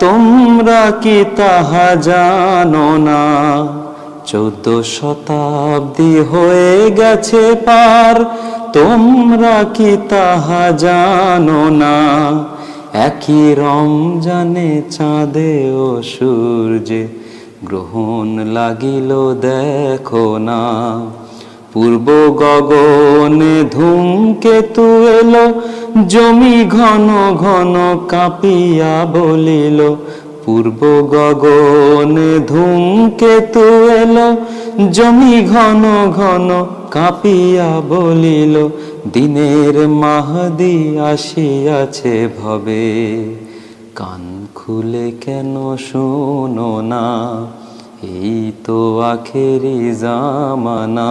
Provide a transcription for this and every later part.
তোমরা কি তাহা জানো না? চৌদ্দ শতাব্দী হয়ে গেছে পার, তোমরা কি তাহা জানো না? একই রমজানে চাঁদে ও সূর্যে গ্রহণ লাগিল দেখো না। পূর্ব গগনে ধূমকেতু এলো জমি ঘন ঘন কাঁপিয়া বলিল, পূর্ব গগনে ধূমকেতু এলো, জমি ঘন ঘন কাঁপিয়া বলিল, দিনের মাহদি আসিয়াছে ভবে, কান খুলে কেন শোনো না, এই তো আখেরি জামানা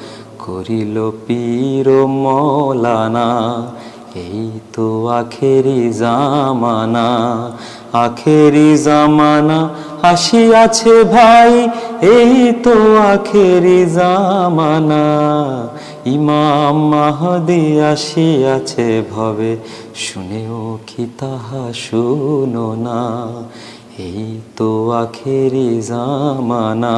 করিল পীর মৌলানা, এই তো আখেরি জামানা আখেরি জামানা আসিয়াছে ভাই, এই তো আখেরি জামানা। ইমাম মাহদি আসিয়াছে ভবে, শুনেও কি তাহা শুনো না, এই তো আখেরি জামানা।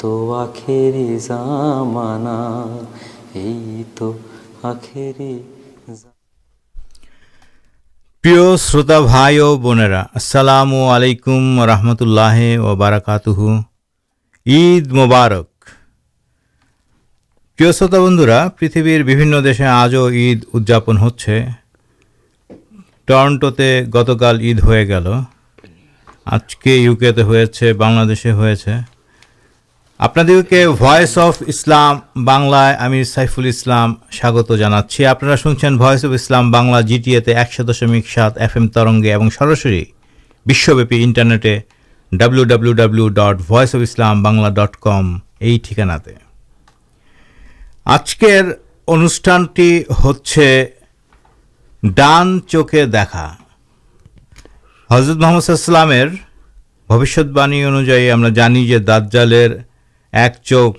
তো আখেরি জামানা, এই তো আখেরি প্রিয় শ্রোতা ভাই ও বোনেরা, আসসালামু আলাইকুম রহমতুল্লাহ ও বারাকাতুহু। ঈদ মোবারক। প্রিয় শ্রোতা বন্ধুরা, পৃথিবীর বিভিন্ন দেশে আজও ঈদ উদযাপন হচ্ছে। টরন্টোতে গতকাল ঈদ হয়ে গেল। আজকে ইউকেতে হয়েছে, বাংলাদেশে হয়েছে। আপনাদেরকে ভয়েস অফ ইসলাম বাংলায় আমি সাইফুল ইসলাম স্বাগত জানাচ্ছি। আপনারা শুনছেন ভয়েস অফ ইসলাম বাংলা জিটিএতে একশো দশমিক সাত এফ এম তরঙ্গে এবং সরাসরি বিশ্বব্যাপী ইন্টারনেটে W W W dot voice of Islam Bangla dot com এই ঠিকানাতে। আজকের অনুষ্ঠানটি হচ্ছে ডান চোখে দেখা। হজরত মোহাম্মদ ইসলামের ভবিষ্যৎবাণী অনুযায়ী আমরা জানি যে দাজ্জালের এক চোখ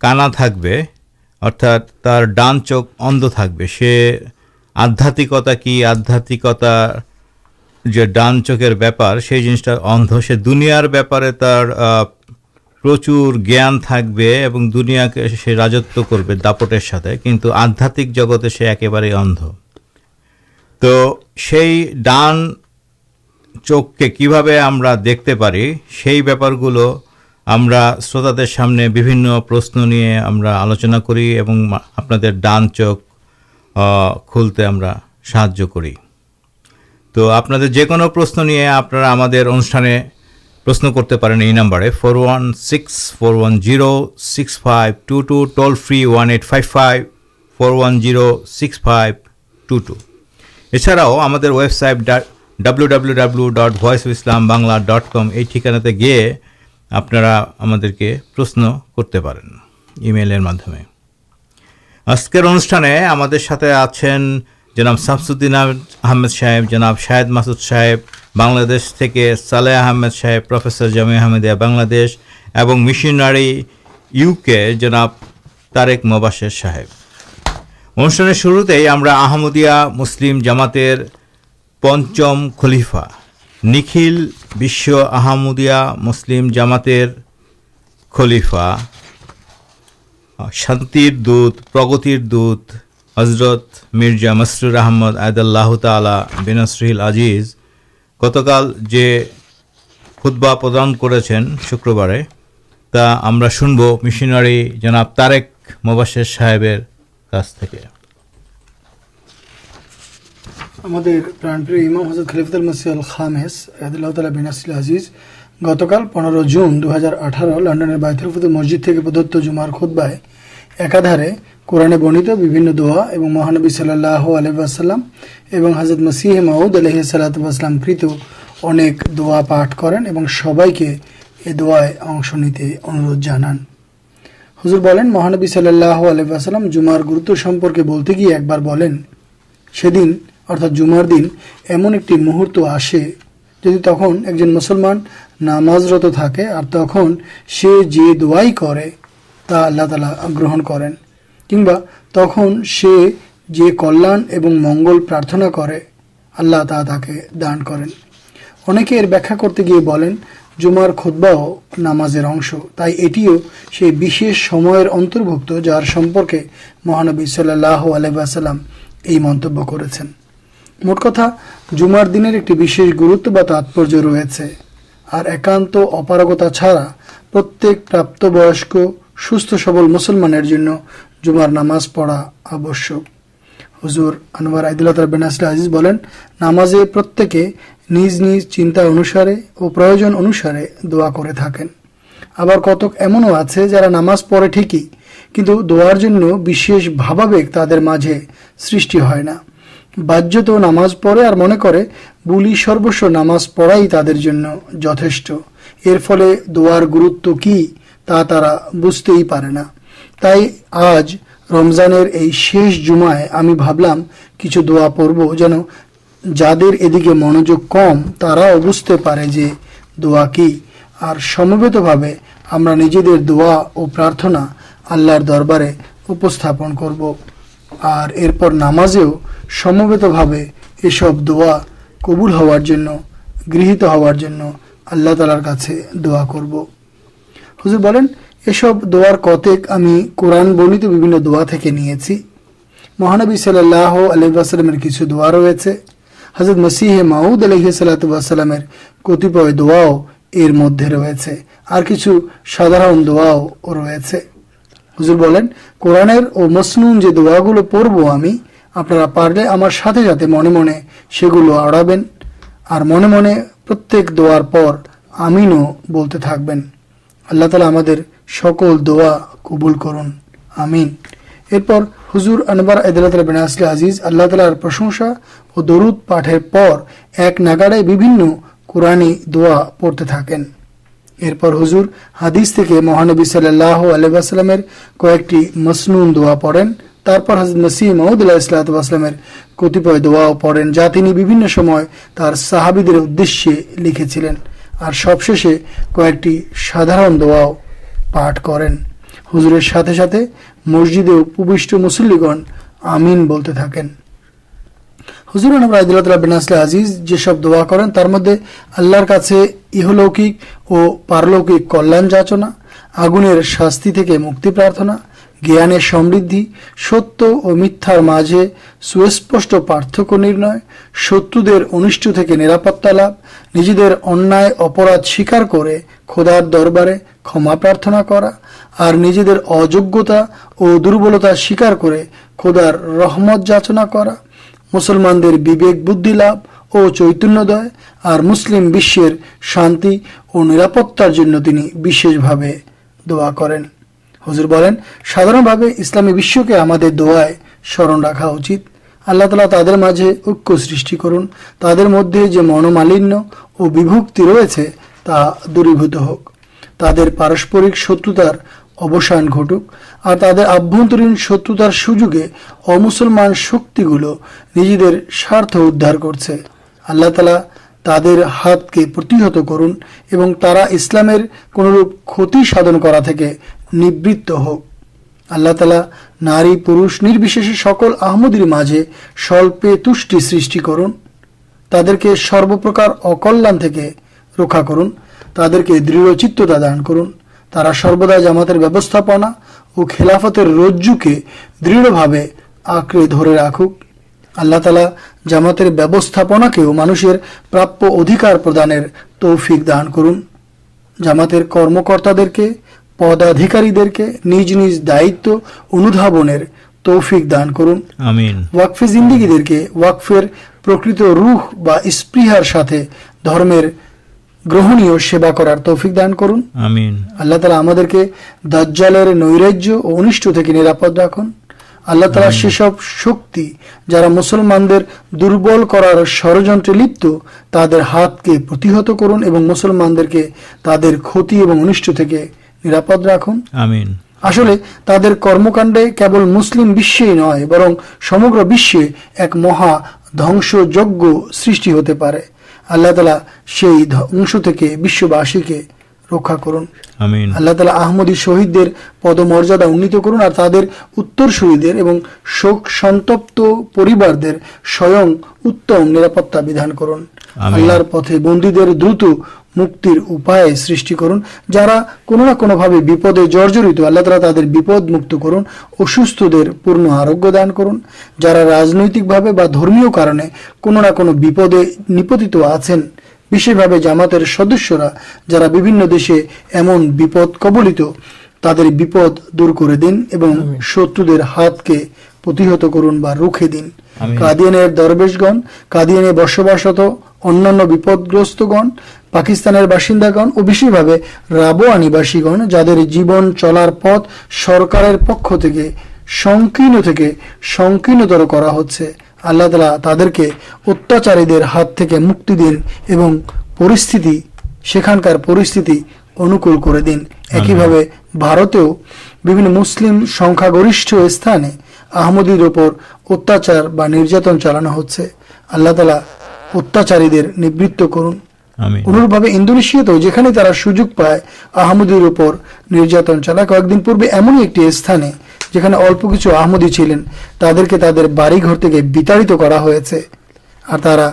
কানা থাকবে, অর্থাৎ তার ডান চোখ অন্ধ থাকবে। সে আধ্যাত্মিকতা কি? আধ্যাত্মিকতা যে ডান চোখের ব্যাপার, সেই জিনিসটা অন্ধ। সে দুনিয়ার ব্যাপারে তার প্রচুর জ্ঞান থাকবে এবং দুনিয়াকে সে রাজত্ব করবে দাপটের সাথে, কিন্তু আধ্যাত্মিক জগতে সে একেবারেই অন্ধ। তো সেই ডান চোখকে কীভাবে আমরা দেখতে পারি? সেই ব্যাপারগুলো আমরা শ্রোতাদের সামনে বিভিন্ন প্রশ্ন নিয়ে আমরা আলোচনা করি এবং আপনাদের ডান চোখ খুলতে আমরা সাহায্য করি। তো আপনাদের যে কোনো প্রশ্ন নিয়ে আপনারা আমাদের অনুষ্ঠানে প্রশ্ন করতে পারেন এই নাম্বারে, four one six, four one zero, six five two two, toll free one eight five five, four one zero, six five two two. এছাড়াও আমাদের website W W W dot voice Islam Bangla dot com এই ঠিকানাতে গিয়ে আপনারা আমাদেরকে প্রশ্ন করতে পারেন ইমেলের মাধ্যমে। আজকের অনুষ্ঠানে আমাদের সাথে আছেন জনাব শামসুদ্দিন আহমেদ- সাহেব, জনাব শাহেদ মাসুদ সাহেব, বাংলাদেশ থেকে সালেহ আহমেদ সাহেব, প্রফেসর জামি আহমেদিয়া, বাংলাদেশ এবং মিশনারি ইউকে জনাব তারেক মোবাশের সাহেব। অনুষ্ঠানের শুরুতেই আমরা আহমদিয়া মুসলিম জামাতের পঞ্চম খলিফা নিখিল বিশ্ব আহমদিয়া মুসলিম জামাতের খলিফা। শান্তির দূত, প্রগতির দূত হজরত মির্জা মসরুর আহমদ আয়দাল্লাহ তালা বিনাসরিল আজিজ গতকাল যে খুতবা প্রদান করেছেন শুক্রবারে, তা আমরা শুনব মিশনারি জনাব তারেক মোবাশের সাহেবের কাছ থেকে। আমাদের প্রাণপ্রিয় ইমাম হজরত খলিফুল মসিহ আল খামেস আয়াদুল্লাহ তালা বিন আসিল আজিজ, গতকাল পনেরো জুন দু হাজার আঠারো লন্ডনের বাইতুল ফুতুর মসজিদ থেকে প্রদত্ত জুমার খুদ্বায় একাধারে কোরআনে বর্ণিত বিভিন্ন দোয়া এবং মহানবী সাল্লাহ আলহাম এবং হজরত মসিহ মাউদ আলহ সাল্লাতাম কৃত অনেক দোয়া পাঠ করেন এবং সবাইকে এ দোয়ায় অংশ নিতে অনুরোধ জানান। হুজুর বলেন, মহানবী সাল্লাহ আলহাম জুমার গুরুত্ব সম্পর্কে বলতে গিয়ে একবার বলেন, সেদিন অর্থাৎ জুমার দিন, এমন একটি মুহূর্ত আসে যদি তখন একজন মুসলমান নামাজরত থাকে আর তখন সে যে দোয়াই করে তা আল্লাহ তালা গ্রহণ করেন। কিংবা তখন সে যে কল্যাণ এবং মঙ্গল প্রার্থনা করে, আল্লাহ তা তাকে দান করেন। অনেকে এর ব্যাখ্যা করতে গিয়ে বলেন, জুমার খুতবাও নামাজের অংশ। তাই এটিও সেই বিশেষ সময়ের অন্তর্ভুক্ত যার সম্পর্কে মহানবী সাল্লাহ আলহাম এই মন্তব্য করেছেন। মোট কথা, জুমার দিনের একটি বিশেষ গুরুত্ব বা তাৎপর্য রয়েছে। আর একান্ত অপারগতা ছাড়া প্রত্যেক প্রাপ্তবয়স্ক, সুস্থ, সবল মুসলমানের জন্য জুমার নামাজ পড়া আবশ্যক। হুজুর আনোয়ার আইদুল্লাহ বেনাসলা আজিজ বলেন, নামাজে প্রত্যেকে নিজ নিজ চিন্তা অনুসারে ও প্রয়োজন অনুসারে দোয়া করে থাকেন। আবার কতক এমনও আছে যারা নামাজ পড়ে ঠিকই, কিন্তু দোয়ার জন্য বিশেষ ভাবাবেগ তাদের মাঝে সৃষ্টি হয় না। বাহ্যত নামাজ পড়ে আর মনে করে, বুলি সর্বস্ব নামাজ পড়াই তাদের জন্য যথেষ্ট। এর ফলে দোয়ার গুরুত্ব কি তা তারা বুঝতেই পারে না। তাই আজ রমজানের এই শেষ জুমায় আমি ভাবলাম কিছু দোয়া পড়ব যেন যাদের এদিকে মনোযোগ কম, তারাও বুঝতে পারে যে দোয়া কি। আর সমবেতভাবে আমরা নিজেদের দোয়া ও প্রার্থনা আল্লাহর দরবারে উপস্থাপন করব। আর এরপর নামাজেও সমবেতভাবে এসব দোয়া কবুল হওয়ার জন্য, গৃহীত হওয়ার জন্য আল্লাহ তালার কাছে দোয়া করব। হুজুর বলেন, এসব দোয়ার কতেক আমি কোরআন বর্ণিত বিভিন্ন দোয়া থেকে নিয়েছি। মহানবী সাল্লাহ আলহিবাসাল্লামের কিছু দোয়া রয়েছে। হজরত মসিহে মাউদ আলহি সাল্লাতামের কতিপয় দোয়াও এর মধ্যে রয়েছে। আর কিছু সাধারণ দোয়াও রয়েছে। হুজুর বলেন, কোরআনের ও মসনুন যে দোয়াগুলো পড়ব আমি, আপনারা পারলে আমার সাথে সাথে মনে মনে সেগুলো আড়াবেন আর মনে মনে প্রত্যেক দোয়ার পর আমিনও বলতে থাকবেন। আল্লাহ তালা আমাদের সকল দোয়া কবুল করুন, আমিন। এরপর হুজুর আনবার আদালতাল বিন আসলে আজিজ, আল্লাহ তালার প্রশংসা ও দরুদ পাঠের পর এক নাগাড়ে বিভিন্ন কোরআনী দোয়া পড়তে থাকেন। এরপর হুজুর হাদিস থেকে মহানবী সাল্লাহ আলহামের কয়েকটি মসনুন দোয়া পড়েন। তারপর হজরত নসিম মহদুল্লাহ ইসলাতামের কতিপয় দোয়াও পড়েন, যা তিনি বিভিন্ন সময় তার সাহাবিদের উদ্দেশ্যে লিখেছিলেন। আর সবশেষে কয়েকটি সাধারণ দোয়াও পাঠ করেন। হুজুরের সাথে সাথে মসজিদে উপবিষ্ট মুসল্লিগণ আমিন বলতে থাকেন। হুজুর নবর আদিল্লাহ বিন আসলে আজিজ যেসব দোয়া করেন, তার মধ্যে আল্লাহর কাছে ইহলৌকিক ও পারলৌকিক কল্যাণ যাচনা, আগুনের শাস্তি থেকে মুক্তি প্রার্থনা, জ্ঞানের সমৃদ্ধি, সত্য ও মিথ্যার মাঝে সুস্পষ্ট পার্থক্য নির্ণয়, শত্রুদের অনিষ্ট থেকে নিরাপত্তা লাভ, নিজেদের অন্যায়, অপরাধ স্বীকার করে খোদার দরবারে ক্ষমা প্রার্থনা করা, আর নিজেদের অযোগ্যতা ও দুর্বলতা স্বীকার করে খোদার রহমত যাচনা করা। মুসলমানদের বিবেক, বুদ্ধি লাভ ও চৈতন্যদয় আর মুসলিম বিশ্বের শান্তি ও নিরাপত্তার জন্য তিনি বিশেষভাবে দোয়া করেন। হুজুর বলেন, সাধারণভাবে ইসলামী বিশ্বকে আমাদের দোয়ায় স্মরণ রাখা উচিত। আল্লাহ তালা তাদের মাঝে ঐক্য সৃষ্টি করুন। তাদের মধ্যে যে মনোমালিন্য ও বিভক্তি রয়েছে তা দূরীভূত হোক। তাদের পারস্পরিক শত্রুতার অবসান ঘটুক। আর তাদের আভ্যন্তরীণ শত্রুতার সুযোগে অমুসলমান শক্তিগুলো নিজেদের স্বার্থ উদ্ধার করছে। আল্লাহ তালা তাদের হাতকে প্রতিহত করুন এবং তারা ইসলামের কোনরূপ ক্ষতি সাধন করা থেকে নিবৃত্ত হোক। আল্লাহ তালা নারী, পুরুষ, নির্বিশেষে সকল আহমদির মাঝে স্বল্পে তুষ্টি সৃষ্টি করুন। তাদেরকে সর্বপ্রকার অকল্যাণ থেকে রক্ষা করুন। তাদেরকে দৃঢ় চিত্ততা দান করুন। তারা সর্বদা জামাতের ব্যবস্থাপনা ও খেলাফতের রজ্জুকে দৃঢ়ভাবে আঁকড়ে ধরে রাখুক। আল্লাহ তালা জামাতের ব্যবস্থাপনাকেও মানুষের প্রাপ্য অধিকার প্রদানের তৌফিক দান করুন। জামাতের কর্মকর্তাদেরকে পদাধিকারীদেরকে নিজ নিজ দায়িত্ব অনুধাবনের তৌফিক দান করুন। আমিন। ওয়াকফে জিন্দিগিদেরকে ওয়াকফের প্রকৃত রুহ বা স্পৃহার সাথে ধর্মের গ্রহণীয় সেবা করার তৌফিক দান করুন। আমিন। আল্লাহ তালা আমাদেরকে দাজ্জালের নৈরাজ্য ও অনিষ্ট থেকে নিরাপদ রাখুন। আল্লাহ তালা সেসব শক্তি যারা মুসলমানদের দুর্বল করার ষড়যন্ত্রে লিপ্ত তাদের হাতকে প্রতিহত করুন এবং মুসলমানদেরকে তাদের ক্ষতি এবং অনিষ্ট থেকে নিরাপদ রাখুন। আমিন। আসলে তাদের কর্মকাণ্ডে কেবল মুসলিম বিশ্বেই নয় বরং সমগ্র বিশ্বে এক মহা ধ্বংসযজ্ঞ সৃষ্টি হতে পারে। আল্লাহ তালা সেই ধ্বংস থেকে বিশ্ববাসীকে রক্ষা করুন। আল্লাহ তালা আহমদী শহীদদের পদমর্যাদা উন্নীত করুন আর তাদের উত্তর উত্তরসূরিদের এবং শোক সন্তপ্ত পরিবারদের স্বয়ং উত্তম নিরাপত্তা বিধান করুন। আল্লাহর পথে বন্দীদের দ্রুত মুক্তির উপায় সৃষ্টি করুন যারা কোনো না কোনোভাবে বিপদে জর্জরিত আল্লাহ তালা তাদের বিপদ মুক্ত করুন অসুস্থদের পূর্ণ আরোগ্য দান করুন। যারা রাজনৈতিকভাবে বা ধর্মীয় কারণে কোনো না কোনো বিপদে নিপতিত আছেন বিশেষভাবে জামাতের সদস্যরা যারা বিভিন্ন দেশে এমন বিপদ কবলিত তাদের বিপদ দূর করে দিন এবং শত্রুদের হাতকে প্রতিহত করুন বা রুখে দিন। কাদিয়ানের দরবেশগণ কাদিয়ানে বসবাসত অন্যান্য বিপদগ্রস্তগণ পাকিস্তানের বাসিন্দাগণ ও বিশেষভাবে রাবোয়া নিবাসীগণ যাদের জীবন চলার পথ সরকারের পক্ষ থেকে সংকীর্ণ থেকে সংকীর্ণতর করা হচ্ছে আল্লাহ তালা তাদেরকে অত্যাচারীদের হাত থেকে মুক্তি দিন এবং পরিস্থিতি সেখানকার পরিস্থিতি অনুকূল করে দিন। একইভাবে ভারতেও বিভিন্ন মুসলিম সংখ্যাগরিষ্ঠ স্থানে আহমদীর ওপর অত্যাচার বা নির্যাতন চালানো হচ্ছে। আল্লাহ তালা অত্যাচারীদের নিবৃত্ত করুন। অনুরূপভাবে ইন্দোনেশিয়াতেও যেখানে তারা সুযোগ পায়, আহমদীর উপর নির্যাতন চালায়। কয়েকদিন পূর্বে এমনই একটি স্থানে যেখানে অল্প কিছু আহমদী ছিলেন, তাদেরকে তাদের বাড়িঘর থেকে বিতাড়িত করা হয়েছে। আর তারা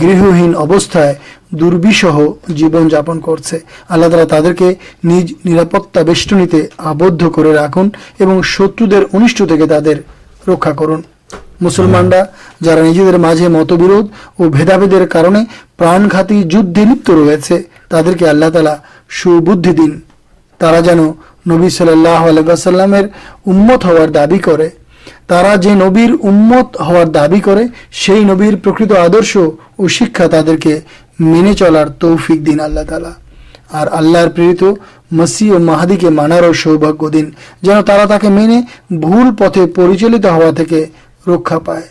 গৃহহীন অবস্থায় দুর্বিষহ জীবন যাপন করছে। আল্লাহ তালা তাদেরকে নিজ নিরাপত্তা বেষ্টনীতে আবদ্ধ করে রাখুন এবং শত্রুদের অনিষ্ট থেকে তাদের রক্ষা করুন। মুসলমানরা যারা নিজেদের মাঝে মতবিরোধ ও ভেদাভেদের কারণে প্রাণঘাতী যুদ্ধে লিপ্ত রয়েছে, তাদেরকে আল্লাহ তালা সুবুদ্ধি দিন। তারা যেন নবী সাল্লাহ আলাইসাল্লামের উম্মত হওয়ার দাবি করে। তারা যে নবীর উম্মত হওয়ার দাবি করে, সেই নবীর প্রকৃত আদর্শ ও শিক্ষা তাদেরকে মেনে চলার তৌফিক দিন আল্লাহ তালা। আর আল্লাহর প্রেরিত মসি ও মাহাদিকে মানারও সৌভাগ্য দিন, যেন তারা তাকে মেনে ভুল পথে পরিচালিত হওয়া থেকে রক্ষা পায়।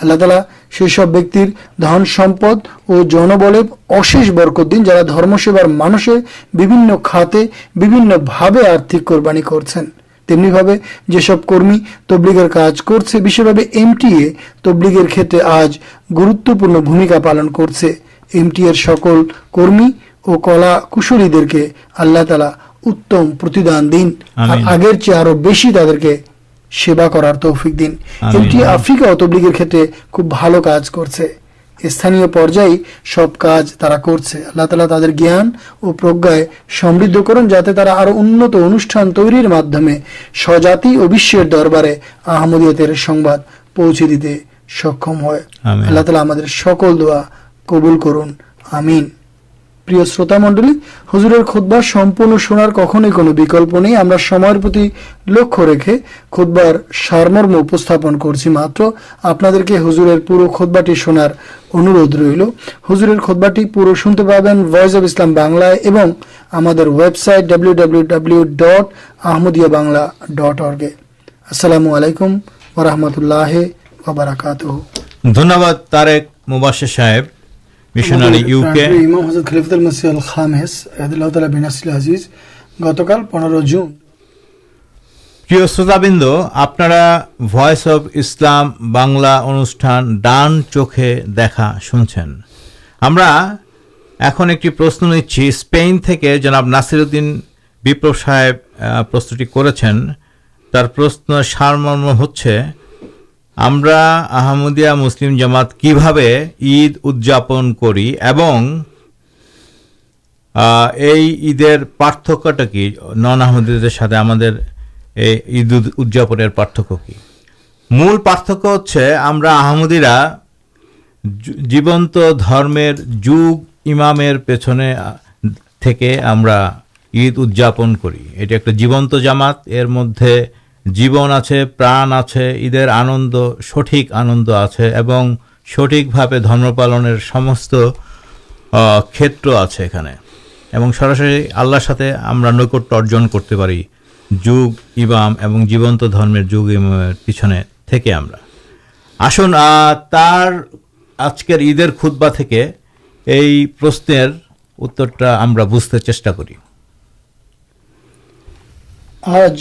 আল্লাহ তালা সেসব ব্যক্তির ধন সম্পদ ও জনবলে অশেষ বরকত দিন যারা ধর্মসেবার মানুষে বিভিন্ন খাতে বিভিন্নভাবে আর্থিক কোরবানি করছেন। তেমনিভাবে যেসব কর্মী তবলিগের কাজ করছে বিশেষভাবে এমটিএ তবলিগের ক্ষেত্রে আজ গুরুত্বপূর্ণ ভূমিকা পালন করছে। এমটি এর সকল কর্মী ও কলা কুশলীদেরকে আল্লাহ তালা উত্তম প্রতিদান দিন। আর আগের চেয়ে আরও বেশি তাদেরকে সেবা করার তৌফিক দিন। এমটি আফ্রিকা ও তবলিগের ক্ষেত্রে খুব ভালো কাজ করছে। স্থানীয় পর্যায়ে সব কাজ তারা করছে। আল্লাহ তালা তাদের জ্ঞান ও প্রজ্ঞায় সমৃদ্ধ করুন যাতে তারা আরও উন্নত অনুষ্ঠান তৈরির মাধ্যমে স্বজাতি ও বিশ্বের দরবারে আহমদিয়তের সংবাদ পৌঁছে দিতে সক্ষম হয়। আল্লাহ তালা আমাদের সকল দোয়া কবুল করুন। আমিন। প্রিয় শ্রোতা মণ্ডলী, হুজুরের খুতবা সম্পূর্ণ শোনার কখনোই কোনো বিকল্প নেই। আমরা সময়ের প্রতি লক্ষ্য রেখে খুতবার সারমর্ম উপস্থাপন করছি মাত্র। আপনাদেরকে হুজুরের পুরো খুতবাটি শোনার অনুরোধ রইল। হুজুরের খুতবাটি পুরো শুনতে পাবেন ভয়েস অব ইসলাম বাংলায় এবং আমাদের website W W W dot Ahmadiyya Bangla dot অর্গে আসসালামু আলাইকুম ওরহমতুল্লাহ ধন্যবাদ তারেক মুবাসির সাহেব। মিশনারি ইউকে ইমাম হযরত খলিফাতুল মসিহ আল খামেস আয়াদুল্লাহ তাআলা বিন আসিল আজিজ গতকাল পনেরো জুন। প্রিয় শ্রোতাবৃন্দ আপনারা ভয়েস অফ ইসলাম বাংলা অনুষ্ঠান ডান চোখে দেখা শুনছেন। আমরা এখন একটি প্রশ্ন নিচ্ছি। স্পেন থেকে জনাব নাসিরুদ্দিন বিপ্লব সাহেব প্রশ্নটি করেছেন। তার প্রশ্ন সারমর্ম হচ্ছে আমরা আহমদিয়া মুসলিম জামাত কীভাবে ঈদ উদযাপন করি এবং এই ঈদের পার্থক্যটা কি? নন আহমদীদের সাথে আমাদের এই ঈদ উদ- উদযাপনের পার্থক্য কি? মূল পার্থক্য হচ্ছে আমরা আহমদিরা জীবন্ত ধর্মের যুগ ইমামের পেছনে থেকে আমরা ঈদ উদযাপন করি। এটি একটা জীবন্ত জামাত, এর মধ্যে জীবন আছে, প্রাণ আছে, ঈদের আনন্দ, সঠিক আনন্দ আছে এবং সঠিকভাবে ধর্ম পালনের সমস্ত ক্ষেত্র আছে এখানে। এবং সরাসরি আল্লাহর সাথে আমরা নৈকট্য অর্জন করতে পারি যুগ, ইমাম এবং জীবন্ত ধর্মের যুগ, ইমামের পিছনে থেকে আমরা। আসুন তার আজকের ঈদের খুতবা থেকে এই প্রশ্নের উত্তরটা আমরা বুঝতে চেষ্টা করি। আজ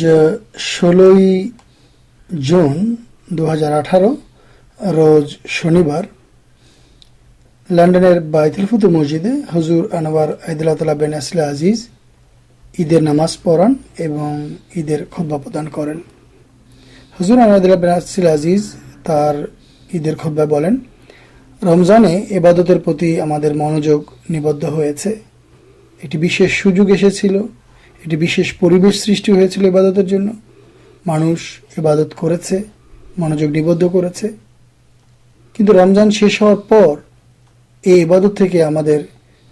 ষোলোই জুন দু হাজার আঠারো, রোজ শনিবার, লন্ডনের বাইতুল ফুতু মসজিদে হজুর আনোয়ার আইদুল্লাহ বেন আসলে আজিজ ঈদের নামাজ পড়ান এবং ঈদের খোদ্া প্রদান করেন। হজুর আনোয়ার বেন আসলে আজিজ তার ঈদের খোদ্া বলেন, রমজানে এবাদতের প্রতি আমাদের মনোযোগ নিবদ্ধ হয়েছে। এটি বিশেষ সুযোগ এসেছিল। একটি বিশেষ পরিবেশ সৃষ্টি হয়েছিল ইবাদতের জন্য। মানুষ ইবাদত করেছে, মনোযোগ নিবদ্ধ করেছে। কিন্তু রমজান শেষ হওয়ার পর এই ইবাদত থেকে আমাদের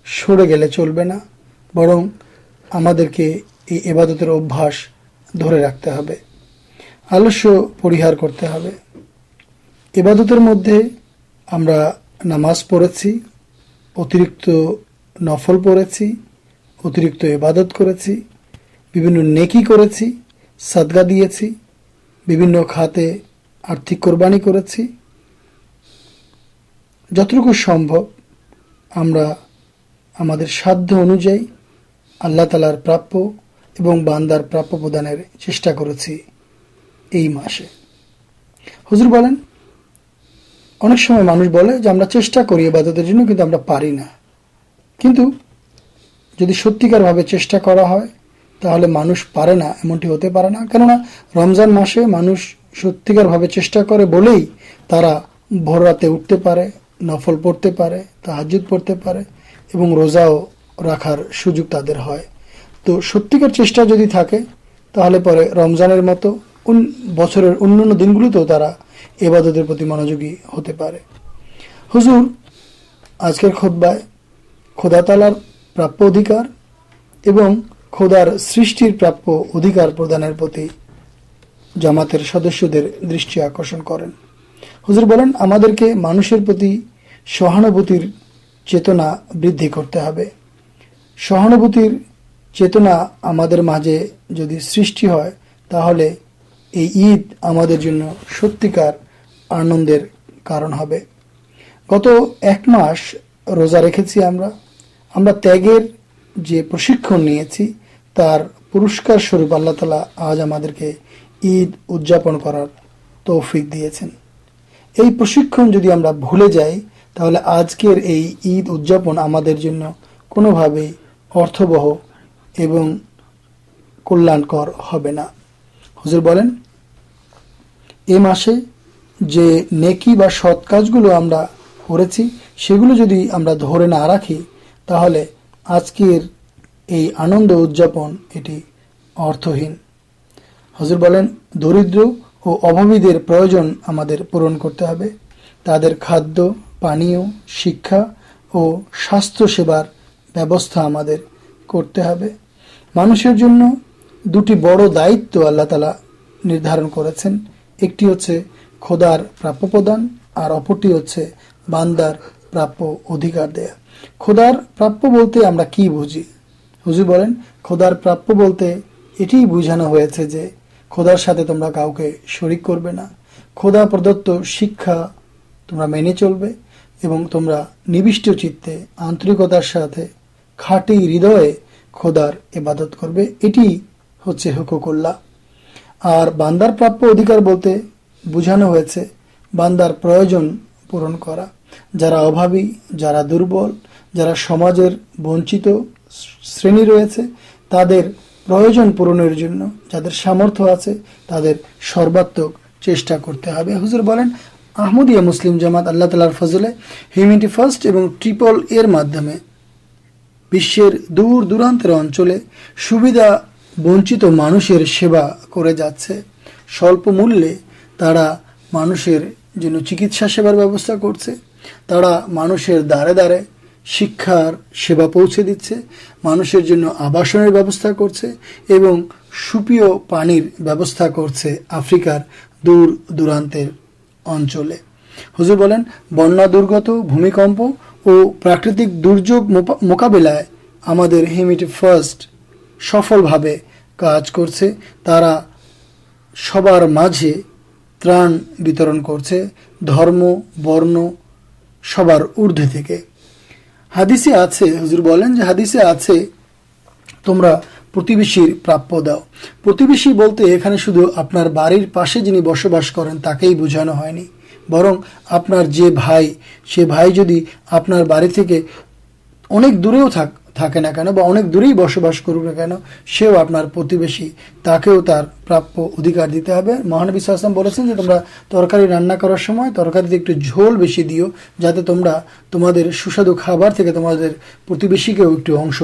সরে গেলে চলবে না, বরং আমাদেরকে এই এবাদতের অভ্যাস ধরে রাখতে হবে, আলস্য পরিহার করতে হবে। এবাদতের মধ্যে আমরা নামাজ পড়েছি, অতিরিক্ত নফল পড়েছি, অতিরিক্ত এবাদত করেছি বিভিন্ন নেকি করেছি, সাদগা দিয়েছি, বিভিন্ন খাতে আর্থিক কোরবানি করেছি। যতটুকু সম্ভব আমরা আমাদের সাধ্য অনুযায়ী আল্লাহ তালার প্রাপ্য এবং বান্দার প্রাপ্য প্রদানের চেষ্টা করেছি এই মাসে। হুজুর বলেন, অনেক সময় মানুষ বলে যে আমরা চেষ্টা করি এবাদতের জন্য কিন্তু আমরা পারি না। কিন্তু যদি সত্যিকারভাবে চেষ্টা করা হয় তাহলে মানুষ পারে না, এমনটি হতে পারে না। কেননা রমজান মাসে মানুষ সত্যিকারভাবে চেষ্টা করে বলেই তারা ভোর রাতে উঠতে পারে, নফল পড়তে পারে তাহাজুদ পড়তে পারে এবং রোজাও রাখার সুযোগ তাদের হয়। তো সত্যিকার চেষ্টা যদি থাকে, তাহলে পরে রমজানের মতো বছরের অন্যান্য দিনগুলোতেও তারা এবাদতের প্রতি মনোযোগী হতে পারে। হুজুর, আজকের খোদ্বায় খোদাতালার প্রাপ্য অধিকার এবং খোদার সৃষ্টির প্রাপ্য অধিকার প্রদানের প্রতি জামাতের সদস্যদের দৃষ্টি আকর্ষণ করেন। হুজুর বলেন, আমাদেরকে মানুষের প্রতি সহানুভূতির চেতনা বৃদ্ধি করতে হবে। সহানুভূতির চেতনা আমাদের মাঝে যদি সৃষ্টি হয়, তাহলে এই ঈদ আমাদের জন্য সত্যিকার আনন্দের কারণ হবে। গত এক মাস রোজা রেখেছি আমরা। আমরা ত্যাগের যে প্রশিক্ষণ নিয়েছি, তার পুরস্কার স্বরূপ আল্লাহ তালা আজ আমাদেরকে ঈদ উদযাপন করার তৌফিক দিয়েছেন। এই প্রশিক্ষণ যদি আমরা ভুলে যাই, তাহলে আজকের এই ঈদ উদযাপন আমাদের জন্য কোনোভাবেই অর্থবহ এবং কল্যাণকর হবে না। হুজুর বলেন, এ মাসে যে নেকি বা সৎ কাজগুলো আমরা করেছি, সেগুলো যদি আমরা ধরে না রাখি, তাহলে আজকের এই আনন্দ উদযাপন এটি অর্থহীন। হজুর বলেন, দরিদ্র ও অভাবীদের প্রয়োজন আমাদের পূরণ করতে হবে। তাদের খাদ্য, পানীয়, শিক্ষা ও স্বাস্থ্য সেবার ব্যবস্থা আমাদের করতে হবে। মানুষের জন্য দুটি বড় দায়িত্ব আল্লাহ তালা নির্ধারণ করেছেন। একটি হচ্ছে খোদার প্রাপ্য প্রদান আর অপরটি হচ্ছে বান্দার প্রাপ্য অধিকার দেয়া। খোদার প্রাপ্য বলতে আমরা কি বুঝি? হুজুর বলেন, খোদার প্রাপ্য বলতে এটিই বোঝানো হয়েছে যে খোদার সাথে তোমরা কাউকে শরিক করবে না। খোদা প্রদত্ত শিক্ষা তোমরা মেনে চলবে এবং তোমরা নিবিষ্ট চিত্তে, আন্তরিকতার সাথে, খাঁটি হৃদয়ে খোদার ইবাদত করবে। এটি হচ্ছে হুকুকুল্লাহ। আর বান্দার প্রাপ্য অধিকার বলতে বোঝানো হয়েছে বান্দার প্রয়োজন পূরণ করা। যারা অভাবী, যারা দুর্বল যারা সমাজের বঞ্চিত শ্রেণি রয়েছে, তাদের প্রয়োজন পূরণের জন্য যাদের সামর্থ্য আছে, তাদের সর্বাত্মক চেষ্টা করতে হবে। হুজুর বলেন, আহমদিয়া মুসলিম জামাত আল্লাহ তালার ফজলে হিউমিটি ফার্স্ট এবং ট্রিপল এর মাধ্যমে বিশ্বের দূর দূরান্তের অঞ্চলে সুবিধা বঞ্চিত মানুষের সেবা করে যাচ্ছে। স্বল্প মূল্যে তারা মানুষের জন্য চিকিৎসা সেবার ব্যবস্থা করছে, তারা মানুষের দ্বারে দ্বারে শিক্ষার সেবা পৌঁছে দিচ্ছে, মানুষের জন্য আবাসনের ব্যবস্থা করছে এবং সুপীয় পানির ব্যবস্থা করছে আফ্রিকার দূর দূরান্তের অঞ্চলে। হুজুর বলেন, বন্যা দুর্গত ভূমিকম্প ও প্রাকৃতিক দুর্যোগ মোকাবেলায় আমাদের হিমিটি ফার্স্ট সফলভাবে কাজ করছে। তারা সবার মাঝে ত্রাণ বিতরণ করছে, ধর্ম, বর্ণ, সবার ঊর্ধ্বে থেকে। হাদিসে আছে, হুজুর বলেন যে হাদিসে আছে, তোমরা প্রতিবেশীর প্রাপ্য দাও। প্রতিবেশী বলতে এখানে শুধু আপনার বাড়ির পাশে যিনি বসবাস করেন তাকেই বোঝানো হয়নি। বরং আপনার যে ভাই, সে ভাই যদি আপনার বাড়ি থেকে অনেক দূরেও থাক থাকে না কেন বা অনেক দূরেই বসবাস করুক না কেন, সেও আপনার প্রতিবেশী। তাকেও তার প্রাপ্য অধিকার দিতে হবে। মহানবী সাহসাম বলেছেন যে, তোমরা তরকারি রান্না করার সময় তরকারিতে একটু ঝোল বেশি দিও, যাতে তোমরা তোমাদের সুস্বাদু খাবার থেকে তোমাদের প্রতিবেশীকেও একটু অংশ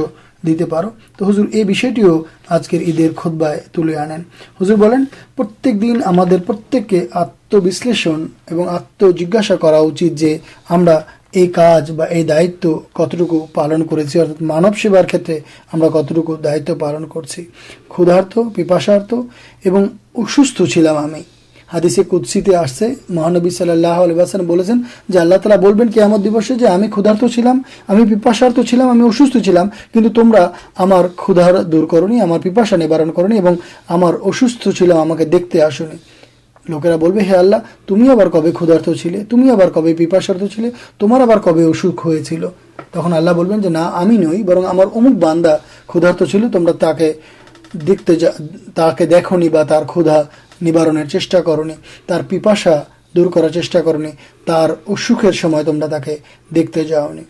দিতে পারো। তো হুজুর, এই বিষয়টিও আজকের ঈদের খোদ্বায় তুলে আনেন। হুজুর বলেন প্রত্যেক দিন আমাদের প্রত্যেককে আত্মবিশ্লেষণ এবং আত্মজিজ্ঞাসা করা উচিত যে, আমরা এই কাজ বা এই দায়িত্ব কতটুকু পালন করেছি, অর্থাৎ মানব সেবার ক্ষেত্রে আমরা কতটুকু দায়িত্ব পালন করছি। ক্ষুধার্ত পিপাসার্থ এবং অসুস্থ ছিলাম আমি। হাদিসে কুৎসিতে আসছে, মহানবী সাল্লাহ আলহাসান বলেছেন যে আল্লাহ তালা বলবেন কি আমার দিবসে যে আমি ক্ষুধার্ত ছিলাম, আমি পিপাসার্থ ছিলাম, আমি অসুস্থ ছিলাম, কিন্তু তোমরা আমার ক্ষুধার দূর করনি, আমার পিপাসা নিবারণ করনি এবং আমার অসুস্থ ছিলাম, আমাকে দেখতে আসনি। লোকেরা বলবে, হে আল্লাহ তুমি আবার কবে ক্ষুধার্ত ছিলে? তুমি আবার কবে পিপাসার্থ ছিলে? তোমার আবার কবে অসুখ হয়েছিল? তখন আল্লাহ বলবেন যে, না, আমি নই, বরং আমার অমুক বান্দা ক্ষুধার্ত ছিল, তোমরা তাকে দেখতে যা, তাকে দেখনি বা তার ক্ষুধা নিবারণের চেষ্টা করনি, তার পিপাসা দূর করার চেষ্টা করনি, তার অসুখের সময় তোমরা তাকে দেখতে যাওনি।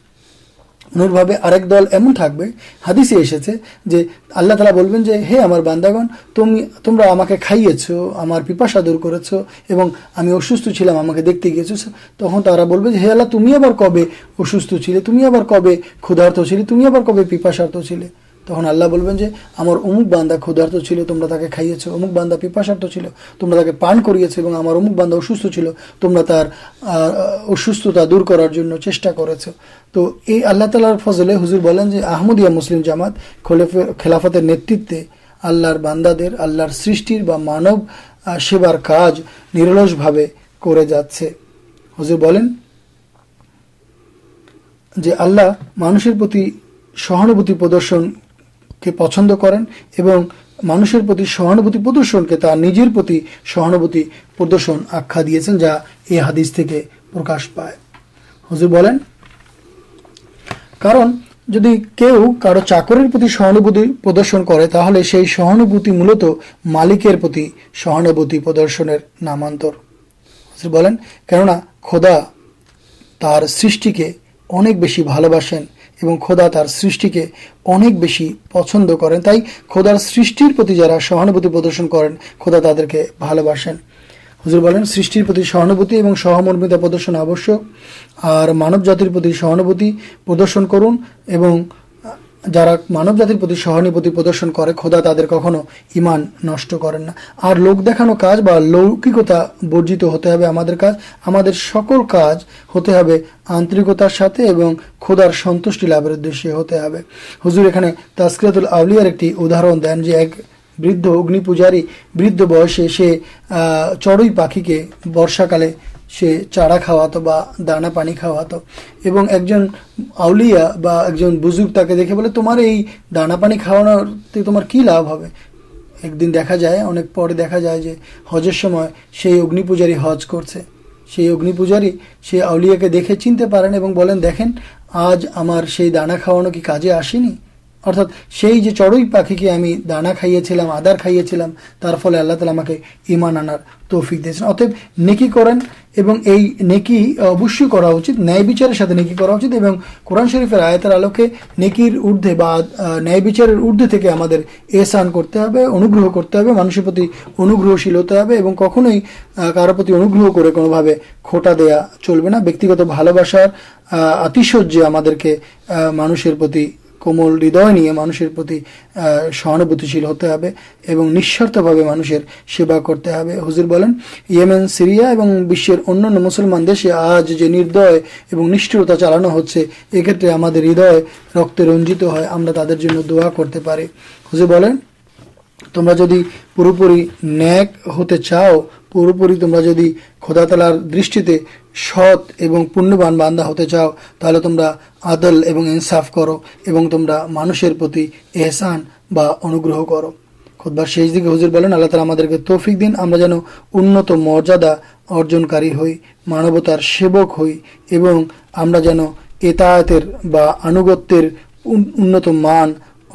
অনুরূপভাবে আরেক দল এমন থাকবে, হাদিসে এসেছে যে আল্লাহ তালা বলবেন যে, হে আমার বান্দাগণ, তুমি, তোমরা আমাকে খাইয়েছ, আমার পিপাসা দূর করেছ এবং আমি অসুস্থ ছিলাম, আমাকে দেখতে গিয়েছো। তখন তারা বলবে যে, হে আল্লাহ, তুমি আবার কবে অসুস্থ ছিলে? তুমি আবার কবে ক্ষুধার্ত ছিলে? তুমি আবার কবে পিপাসার্থ ছিলে? তখন আল্লাহ বলবেন যে, আমার অমুক বান্দা ক্ষুধার্ত ছিল, তোমরা তাকে খাইয়েছো। অমুক বান্দা পিপাসার্থ ছিল, তোমরা তাকে পান করিয়েছো এবং আমার অমুক বান্দা অসুস্থ ছিল, তোমরা তার অসুস্থতা দূর করার জন্য চেষ্টা করেছ। তো এই আল্লাহ তালার ফজলে হুজুর বলেন যে, আহমদিয়া মুসলিম জামাত খোলেফে- খেলাফতের নেতৃত্বে আল্লাহর বান্দাদের, আল্লাহর সৃষ্টির বা মানব সেবার কাজ নিরলসভাবে করে যাচ্ছে। হুজুর বলেন যে, আল্লাহ মানুষের প্রতি সহানুভূতি প্রদর্শনকে পছন্দ করেন এবং মানুষের প্রতি সহানুভূতি প্রদর্শনকে তার নিজের প্রতি সহানুভূতি প্রদর্শন আখ্যা দিয়েছেন যা এই হাদিস থেকে প্রকাশ পায়। হজুর বলেন, কারণ যদি কেউ কারও চাকরের প্রতি সহানুভূতি প্রদর্শন করে, তাহলে সেই সহানুভূতি মূলত মালিকের প্রতি সহানুভূতি প্রদর্শনের নামান্তর। হুজুর বলেন, কেননা খোদা তার সৃষ্টিকে অনেক বেশি ভালোবাসেন এবং খোদা তার সৃষ্টিকে অনেক বেশি পছন্দ করেন। তাই খোদার সৃষ্টির প্রতি যারা সহানুভূতি প্রদর্শন করেন, খোদা তাদেরকে ভালোবাসেন। হুজুর বলেন, সৃষ্টির প্রতি সহানুভূতি এবং সহমর্মিতা প্রদর্শন আবশ্যক। আর মানব জাতির প্রতি সহানুভূতি প্রদর্শন করুন এবং যারা মানব জাতির প্রতি সহানুভূতি প্রদর্শন করে, খোদা তাদের কখনো ইমান নষ্ট করেন না। আর লোক দেখানো কাজ বা লৌকিকতা বর্জিত হতে হবে আমাদের কাজ। আমাদের সকল কাজ হতে হবে আন্তরিকতার সাথে এবং খোদার সন্তুষ্টি লাভের উদ্দেশ্যে হতে হবে। হুজুর, এখানে তাস্কিরাতুল আউলিয়ার একটি উদাহরণ দেন যে এক বৃদ্ধ অগ্নি পূজারী বৃদ্ধ বয়সে সে চড়ুই পাখিকে বর্ষাকালে সে চারা খাওয়াতো বা দানা পানি খাওয়াতো। এবং একজন আউলিয়া বা একজন বুজুর্গ তাকে দেখে বলে, তোমার এই দানা পানি খাওয়ানোতে তোমার কি লাভ হবে? একদিন দেখা যায়, অনেক পরে দেখা যায় যে হজের সময় সেই অগ্নি পূজারী হজ করছে। সেই অগ্নি পূজারী সেই আউলিয়াকে দেখে চিনতে পারেন এবং বলেন, দেখেন, আজ আমার সেই দানা খাওয়ানো কি কাজে আসেনি? অর্থাৎ সেই যে চড়ুই পাখিকে আমি দানা খাইয়েছিলাম, আদার খাইয়েছিলাম, তার ফলে আল্লাহ তালা আমাকে ইমান আনার তৌফিক দিয়েছেন। অতএব নেকি করেন এবং এই নেকি অবশ্যই করা উচিত, ন্যায় বিচারের সাথে নেকি করা উচিত এবং কোরআন শরীফের আয়াতের আলোকে নেকির ঊর্ধ্বে বা ন্যায় বিচারের ঊর্ধ্বে থেকে আমাদের এসান করতে হবে, অনুগ্রহ করতে হবে, মানুষের প্রতি অনুগ্রহশীল হতে হবে এবং কখনোই কারও প্রতি অনুগ্রহ করে কোনোভাবে খোটা দেয়া চলবে না। ব্যক্তিগত ভালোবাসার আতিশয্যে আমাদেরকে মানুষের প্রতি কোমল হৃদয় নিয়ে মানুষের প্রতি সহানুভূতিশীল হতে হবে এবং নিঃস্বার্থভাবে মানুষের সেবা করতে হবে। হুজুর বলেন, ইয়েমেন, সিরিয়া এবং বিশ্বের অন্যান্য মুসলমান দেশে আজ যে নির্দয় এবং নিষ্ঠুরতা চালানো হচ্ছে, এক্ষেত্রে আমাদের হৃদয় রক্তে রঞ্জিত হয়, আমরা তাদের জন্য দোয়া করতে পারি। হুজুর বলেন, তোমরা যদি পুরোপুরি ন্যাক হতে চাও, পুরোপুরি তোমরা যদি খোদাতালার দৃষ্টিতে সৎ এবং পুণ্যবান বান্দা হতে চাও, তাহলে তোমরা আদল এবং ইনসাফ করো এবং তোমরা মানুষের প্রতি এহসান বা অনুগ্রহ করো। খুদবার শেষ দিকে হুজুর বলেন, আল্লাহ তালা আমাদেরকে তৌফিক দিন, আমরা যেন উন্নত মর্যাদা অর্জনকারী হই, মানবতার সেবক হই এবং আমরা যেন এতায়াতের বা আনুগত্যের উন্নত মান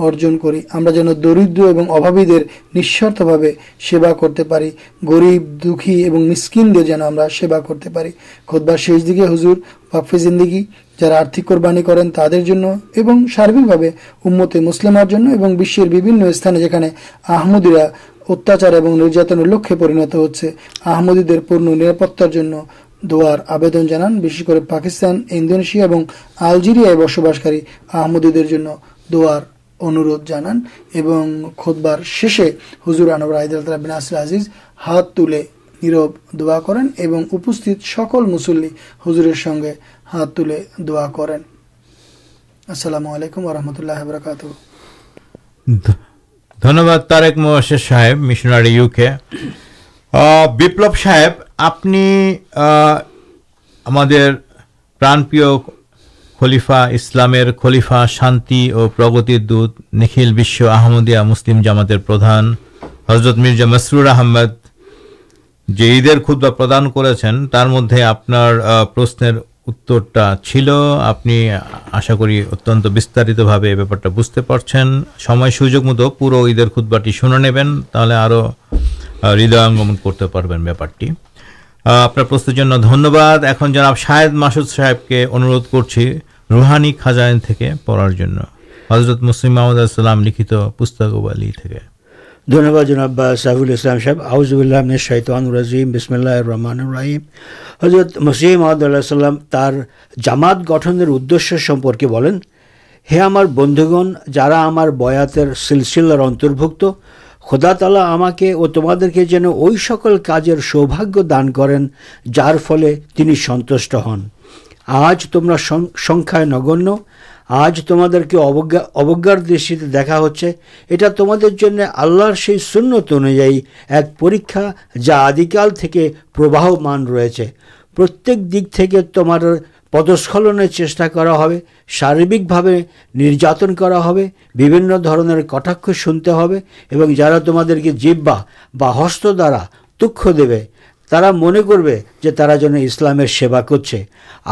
অর্জন করি। আমরা যেন দরিদ্র এবং অভাবীদের নিঃস্বার্থভাবে সেবা করতে পারি। গরিব, দুঃখী এবং মিসকিনদের যেন আমরা সেবা করতে পারি। খোদবার শেষ দিকে হুজুর ওয়াকফে জিন্দিগি, যারা আর্থিক কোরবানি করেন তাদের জন্য এবং সার্বিকভাবে উম্মতে মুসলিমার জন্য এবং বিশ্বের বিভিন্ন স্থানে যেখানে আহমদিরা অত্যাচার এবং নির্যাতনের লক্ষ্যে পরিণত হচ্ছে, আহমদীদের পূর্ণ নিরাপত্তার জন্য দোয়ার আবেদন জানান। বিশেষ করে পাকিস্তান, ইন্দোনেশিয়া এবং আলজেরিয়ায় বসবাসকারী আহমদীদের জন্য দোয়ার অনুরোধ জানান এবং খোদবার শেষে হুজুর আনবর আইদুল্লাহ বিন আসিল আজিজ হাত তুলে নীরব দোয়া করেন এবং উপস্থিত সকল মুসল্লি হুজুরের সঙ্গে হাত তুলে দোয়া করেন। আসসালামু আলাইকুম ওরহমতুল্লাহ বরকাত ধন্যবাদ তারেক মোয়াশের সাহেব, মিশনারি ইউকে বিপ্লব সাহেব, আপনি আমাদের প্রাণপ্রিয় খলিফা ইসলামের খলিফা শান্তি ও প্রগতির দূত নিখিল বিশ্ব আহমদিয়া মুসলিম জামাতের প্রধান হজরত মির্জা মসরুর আহমদ যে ঈদের খুদ্া প্রদান করেছেন, তার মধ্যে আপনার প্রশ্নের উত্তরটা ছিল। আপনি আশা করি অত্যন্ত বিস্তারিতভাবে এ ব্যাপারটা বুঝতে পারছেন। সময় সুযোগ মতো পুরো ঈদের খুদ্বাটি শুনে নেবেন, তাহলে আরও হৃদয়ঙ্গমন করতে পারবেন ব্যাপারটি। আপনার প্রশ্নের জন্য ধন্যবাদ। এখন জনাব শাহেদ মাসুদ সাহেবকে অনুরোধ করছি। রুহানি খাজাইন থেকে পড়ার জন্য। হজরত মুসলিম মাহমুদ সাল্লাম লিখিত পুস্তকাবলী থেকে। ধন্যবাদ জনাব সাইফুল ইসলাম সাহেব। আউজুবুল্লাহ মিনের শৈতান রাজিম। বিসমিল্লাহ রহমান রাহিম। হজরত মসিম আহমদুল্লাহ সাল্লাম তার জামাত গঠনের উদ্দেশ্য সম্পর্কে বলেন, হে আমার বন্ধুগণ, যারা আমার বয়াতের সিলসিলার অন্তর্ভুক্ত, খোদা তালা আমাকে ও তোমাদেরকে যেন ওই সকল কাজের সৌভাগ্য দান করেন, যার ফলে তিনি সন্তুষ্ট হন। আজ তোমরা সংখ্যায় নগণ্য। আজ তোমাদেরকে অবজ্ঞা, অবজ্ঞার দৃষ্টিতে দেখা হচ্ছে। এটা তোমাদের জন্য আল্লাহর সেই সুন্নত অনুযায়ী এক পরীক্ষা যা আদিকাল থেকে প্রবাহমান রয়েছে। প্রত্যেক দিক থেকে তোমার পদস্খলনের চেষ্টা করা হবে, শারীরিকভাবে নির্যাতন করা হবে, বিভিন্ন ধরনের কটাক্ষ শুনতে হবে এবং যারা তোমাদেরকে জিব্বা বা হস্ত দ্বারা দুঃখ দেবে তারা মনে করবে যে তারা যেন ইসলামের সেবা করছে।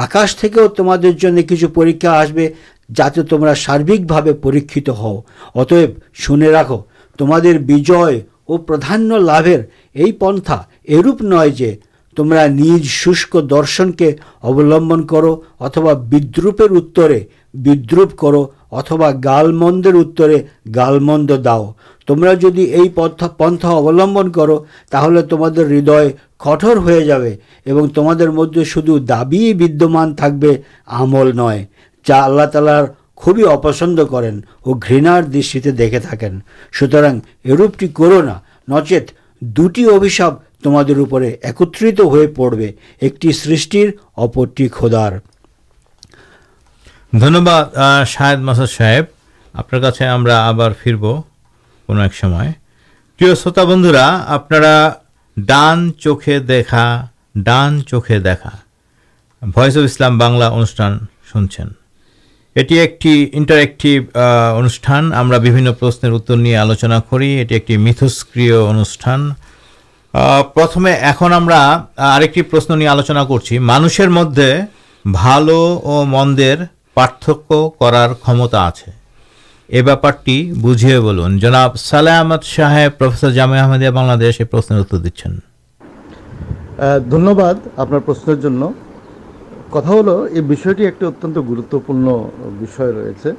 আকাশ থেকেও তোমাদের জন্য কিছু পরীক্ষা আসবে যাতে তোমরা সার্বিকভাবে পরীক্ষিত হও। অতএব শুনে রাখো, তোমাদের বিজয় ও প্রাধান্য লাভের এই পন্থা এরূপ নয় যে তোমরা নিজ শুষ্ক দর্শনকে অবলম্বন করো অথবা বিদ্রুপের উত্তরে বিদ্রুপ করো অথবা গালমন্দের উত্তরে গালমন্দ দাও। তোমরা যদি এই পন্থা পন্থা অবলম্বন করো, তাহলে তোমাদের হৃদয় কঠোর হয়ে যাবে এবং তোমাদের মধ্যে শুধু দাবিই বিদ্যমান থাকবে, আমল নয়, যা আল্লাহ তালার খুবই অপছন্দ করেন ও ঘৃণার দৃষ্টিতে দেখে থাকেন। সুতরাং এরূপটি করো না, নচেত দুটি অভিশাপ তোমাদের উপরে একত্রিত হয়ে পড়বে, একটি সৃষ্টির, অপরটি খোদার। ধন্যবাদ শাহেদ মাসুদ সাহেব। আপনার কাছে আমরা আবার ফিরব কোনো এক সময়। প্রিয় শ্রোতা বন্ধুরা, আপনারা ডান চোখে দেখা, ডান চোখে দেখা, ভয়েস অফ ইসলাম বাংলা অনুষ্ঠান শুনছেন। এটি একটি ইন্টারেক্টিভ অনুষ্ঠান। আমরা বিভিন্ন প্রশ্নের উত্তর নিয়ে আলোচনা করি। এটি একটি মিথস্ক্রিয় অনুষ্ঠান। প্রথমে এখন আমরা আরেকটি প্রশ্ন নিয়ে আলোচনা করছি। মানুষের মধ্যে ভালো ও মন্দের পার্থক্য করার ক্ষমতা আছে। এ ব্যাপারটি বুঝিয়ে বলুন। জনাব সালেহ আহমদ সাহেব, প্রফেসর জামে আহমেদিয়া, বাংলাদেশ এই প্রশ্নের উত্তর দিচ্ছেন। ধন্যবাদ আপনার প্রশ্নের জন্য। কথা হলো, এই বিষয়টি একটি অত্যন্ত গুরুত্বপূর্ণ বিষয় রয়েছে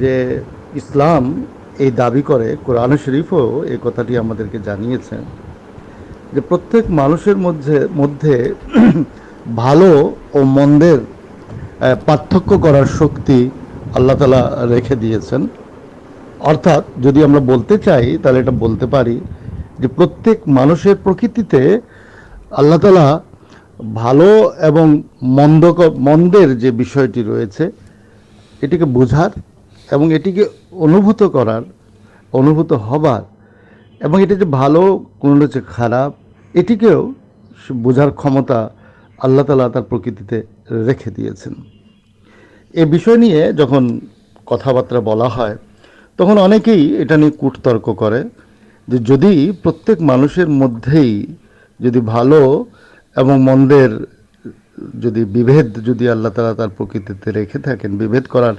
যে ইসলাম এই দাবি করে, কোরআন শরীফও এই কথাটি আমাদেরকে জানিয়েছে যে প্রত্যেক মানুষের মধ্যে মধ্যে ভালো ও মন্দের পার্থক্য করার শক্তি আল্লাহ তালা রেখে দিয়েছেন। অর্থাৎ যদি আমরা বলতে চাই, তাহলে এটা বলতে পারি যে প্রত্যেক মানুষের প্রকৃতিতে আল্লাহ তালা ভালো এবং মন্দ মন্দের যে বিষয়টি রয়েছে, এটিকে বোঝার এবং এটিকে অনুভূত করার, অনুভূত হবার এবং এটা যে ভালো কোনটা হচ্ছে খারাপ, এটিকেও বোঝার ক্ষমতা আল্লাহ তালা তার প্রকৃতিতে রেখে দিয়েছেন। এ বিষয় নিয়ে যখন কথাবার্তা বলা হয়, তখন অনেকেই এটা নিয়ে কূটতর্ক করে যে যদি প্রত্যেক মানুষের মধ্যেই যদি ভালো এবং মন্দের যদি বিভেদ যদি আল্লাহ তালা তার প্রকৃতিতে রেখে থাকেন, বিভেদ করার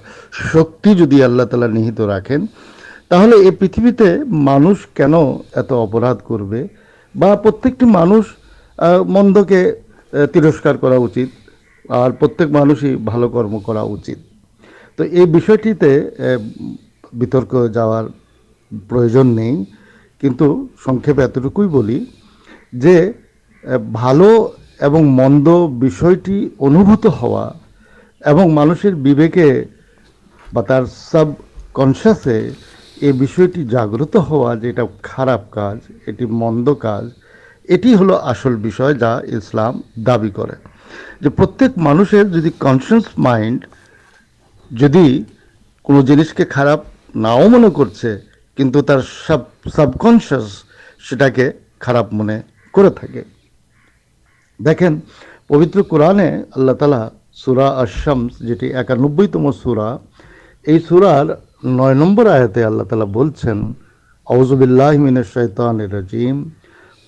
শক্তি যদি আল্লাহ তালা নিহিত রাখেন, তাহলে এ পৃথিবীতে মানুষ কেন এত অপরাধ করবে? বা প্রত্যেকটি মানুষ মন্দকে তিরস্কার করা উচিত। আর প্রত্যেক মানুষই ভালো কর্ম করা উচিত। তো এই বিষয়টিতে বিতর্ক যাওয়ার প্রয়োজন নেই, কিন্তু সংক্ষেপে এতটুকুই বলি যে ভালো এবং মন্দ বিষয়টি অনুভূত হওয়া এবং মানুষের বিবেকে বা তার সাব কনসিয়াসে এই বিষয়টি জাগ্রত হওয়া যে এটা খারাপ কাজ, এটি মন্দ কাজ, এটি হলো আসল বিষয় যা ইসলাম দাবি করে। যে প্রত্যেক মানুষের যদি কনসিয়াস মাইন্ড যদি কোনো জিনিসকে খারাপ নাও মনে করছে, কিন্তু তার সাব সাবকনশিয়াস সেটাকে খারাপ মনে করে থাকে। দেখেন, পবিত্র কোরআনে আল্লাহ তালা সুরা আশামস যেটি একানব্বইতম সুরা, এই সুরার নয় নম্বর আয়াতে আল্লাহ তালা বলছেন আউজুবিল্লাহ শৈতান রাজিম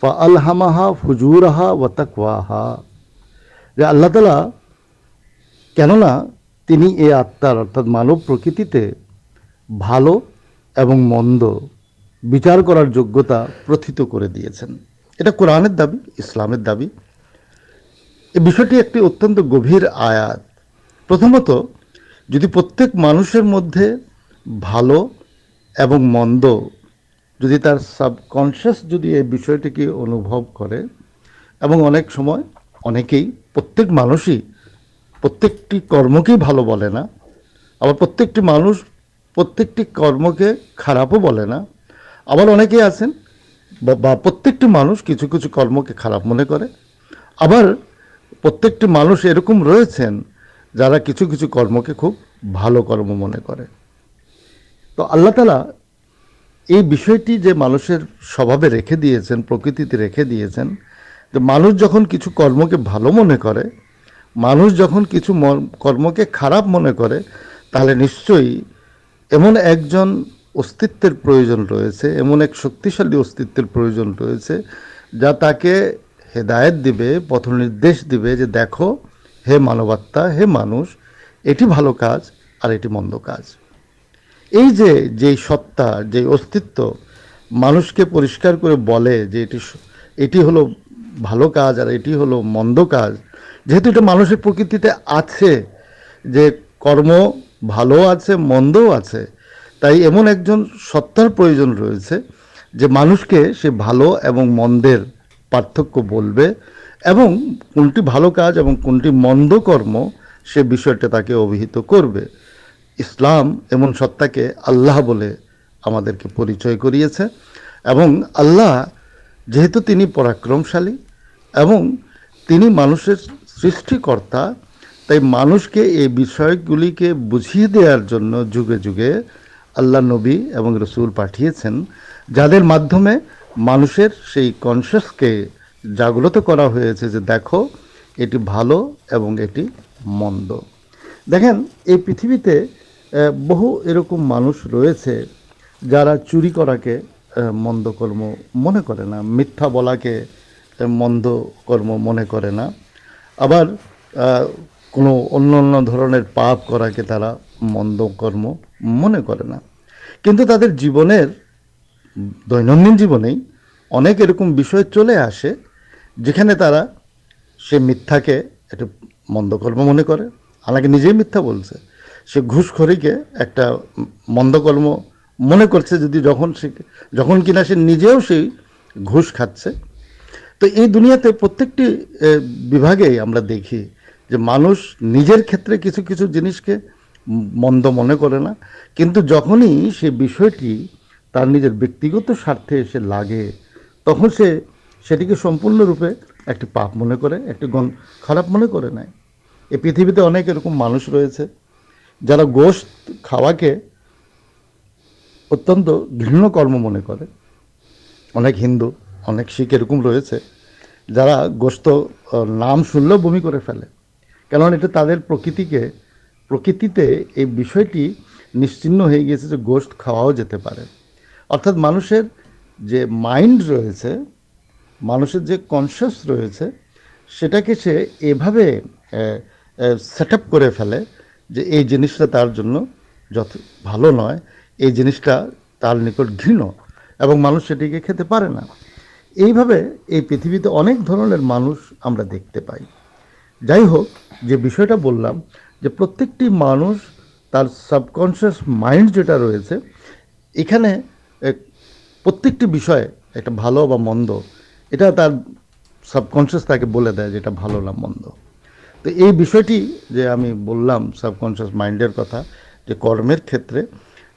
ফা আলহামাহা ফুজুরাহা ওয়া তাকওয়াহা। যে আল্লাহ তালা কেননা তিনি এ আত্মার অর্থাৎ মানব প্রকৃতিতে ভালো এবং মন্দ বিচার করার যোগ্যতা প্রথিত করে দিয়েছেন। এটা কোরআনের দাবি, ইসলামের দাবি। এ বিষয়টি একটি অত্যন্ত গভীর আয়াত। প্রথমত, যদি প্রত্যেক মানুষের মধ্যে ভালো এবং মন্দ যদি তার সাবকনশিয়াস যদি এই বিষয়টিকে অনুভব করে, এবং অনেক সময় অনেকেই প্রত্যেক মানুষই প্রত্যেকটি কর্মকেই ভালো বলে না, আবার প্রত্যেকটি মানুষ প্রত্যেকটি কর্মকে খারাপও বলে না। আবার অনেকেই আছেন, বা- প্রত্যেকটি মানুষ কিছু কিছু কর্মকে খারাপ মনে করে। আবার প্রত্যেকটি মানুষ এরকম রয়েছেন, যারা কিছু কিছু কর্মকে খুব ভালো কর্ম মনে করে। তো আল্লাহ তালা এই বিষয়টি যে মানুষের স্বভাবে রেখে দিয়েছেন, প্রকৃতিতে রেখে দিয়েছেন যে মানুষ যখন কিছু কর্মকে ভালো মনে করে, মানুষ যখন কিছু কর্মকে খারাপ মনে করে, তাহলে নিশ্চয়ই এমন একজন অস্তিত্বের প্রয়োজন রয়েছে, এমন এক শক্তিশালী অস্তিত্বের প্রয়োজন রয়েছে, যা তাকে হেদায়েত দিবে পথ নির্দেশ দিবে যে দেখো, হে মানবাত্মা, হে মানুষ, এটি ভালো কাজ আর এটি মন্দ কাজ। এই যে, যেই সত্তা যে অস্তিত্ব মানুষকে পরিষ্কার করে বলে যে এটি এটি হলো ভালো কাজ আর এটি হলো মন্দ কাজ। যেহেতু এটা মানুষের প্রকৃতিতে আছে যে কর্ম ভালো আছে, মন্দও আছে, তাই এমন একজন সত্তার প্রয়োজন রয়েছে যে মানুষকে সে ভালো এবং মন্দের পার্থক্য বলবে এবং কোনটি ভালো কাজ এবং কোনটি মন্দ কর্ম সে বিষয়টা তাকে অভিহিত করবে। ইসলাম এমন সত্তাকে আল্লাহ বলে আমাদেরকে পরিচয় করিয়েছে এবং আল্লাহ যেহেতু তিনি পরাক্রমশালী এবং তিনি মানুষের সৃষ্টিকর্তা। তাই মানুষকে এই বিষয়গুলিকে বুঝিয়ে দেওয়ার জন্য যুগে যুগে আল্লাহ নবী এবং রসুল পাঠিয়েছেন, যাদের মাধ্যমে মানুষের সেই কনসিয়াসকে জাগ্রত করা হয়েছে যে দেখো, এটি ভালো এবং এটি মন্দ। দেখেন, এই পৃথিবীতে বহু এরকম মানুষ রয়েছে যারা চুরি করাকে মন্দকর্ম মনে করে না, মিথ্যা বলাকে মন্দ কর্ম মনে করে না। আবার কোনো অন্য অন্য ধরনের পাপ করাকে তারা মন্দ কর্ম মনে করে না। কিন্তু তাদের জীবনের, দৈনন্দিন জীবনেই অনেক এরকম বিষয় চলে আসে, যেখানে তারা সে মিথ্যাকে একটা মন্দকর্ম মনে করে। আমাকে নিজেই মিথ্যা বলছে। সে ঘুষখড়িকে একটা মন্দকর্ম মনে করছে যদি যখন সে, যখন কিনা সে নিজেও সেই ঘুষ খাচ্ছে। তো এই দুনিয়াতে প্রত্যেকটি এ, বিভাগেই আমরা দেখি যে মানুষ নিজের ক্ষেত্রে কিছু কিছু জিনিসকে মন্দ মনে করে না। কিন্তু যখনই সে বিষয়টি তার নিজের ব্যক্তিগত স্বার্থে এসে লাগে তখন সে সেটিকে সম্পূর্ণরূপে একটি পাপ মনে করে একটি খারাপ মনে করে নেয়। এই পৃথিবীতে অনেক এরকম মানুষ রয়েছে যারা গোশত খাওয়াকে অত্যন্ত ঘৃণ্য কর্ম মনে করে। অনেক হিন্দু অনেক শিখ এরকম রয়েছে, যারা গোস্ত নাম শুনলেও বমি করে ফেলে। কারণ এটা তাদের প্রকৃতিকে, প্রকৃতিতে এই বিষয়টি নিশ্চিহ্ন হয়ে গিয়েছে যে গোস্ত খাওয়াও যেতে পারে। অর্থাৎ মানুষের যে মাইন্ড রয়েছে, মানুষের যে কনসিয়াস রয়েছে, সেটাকে সে এভাবে সেট আপ করে ফেলে যে এই জিনিসটা তার জন্য যত ভালো নয়, এই জিনিসটা তার নিকট ঘৃণ এবং মানুষ সেটিকে খেতে পারে না। এইভাবে এই পৃথিবীতে অনেক ধরনের মানুষ আমরা দেখতে পাই। যাই হোক, যে বিষয়টা বললাম, যে প্রত্যেকটি মানুষ তার সাবকনশিয়াস মাইন্ড যেটা রয়েছে, এখানে প্রত্যেকটি বিষয়ে একটা ভালো বা মন্দ, এটা তার সাবকনশিয়াস তাকে বলে দেয় যেটা ভালো না মন্দ। তো এই বিষয়টি যে আমি বললাম সাবকনশিয়াস মাইন্ডের কথা, যে কর্মের ক্ষেত্রে,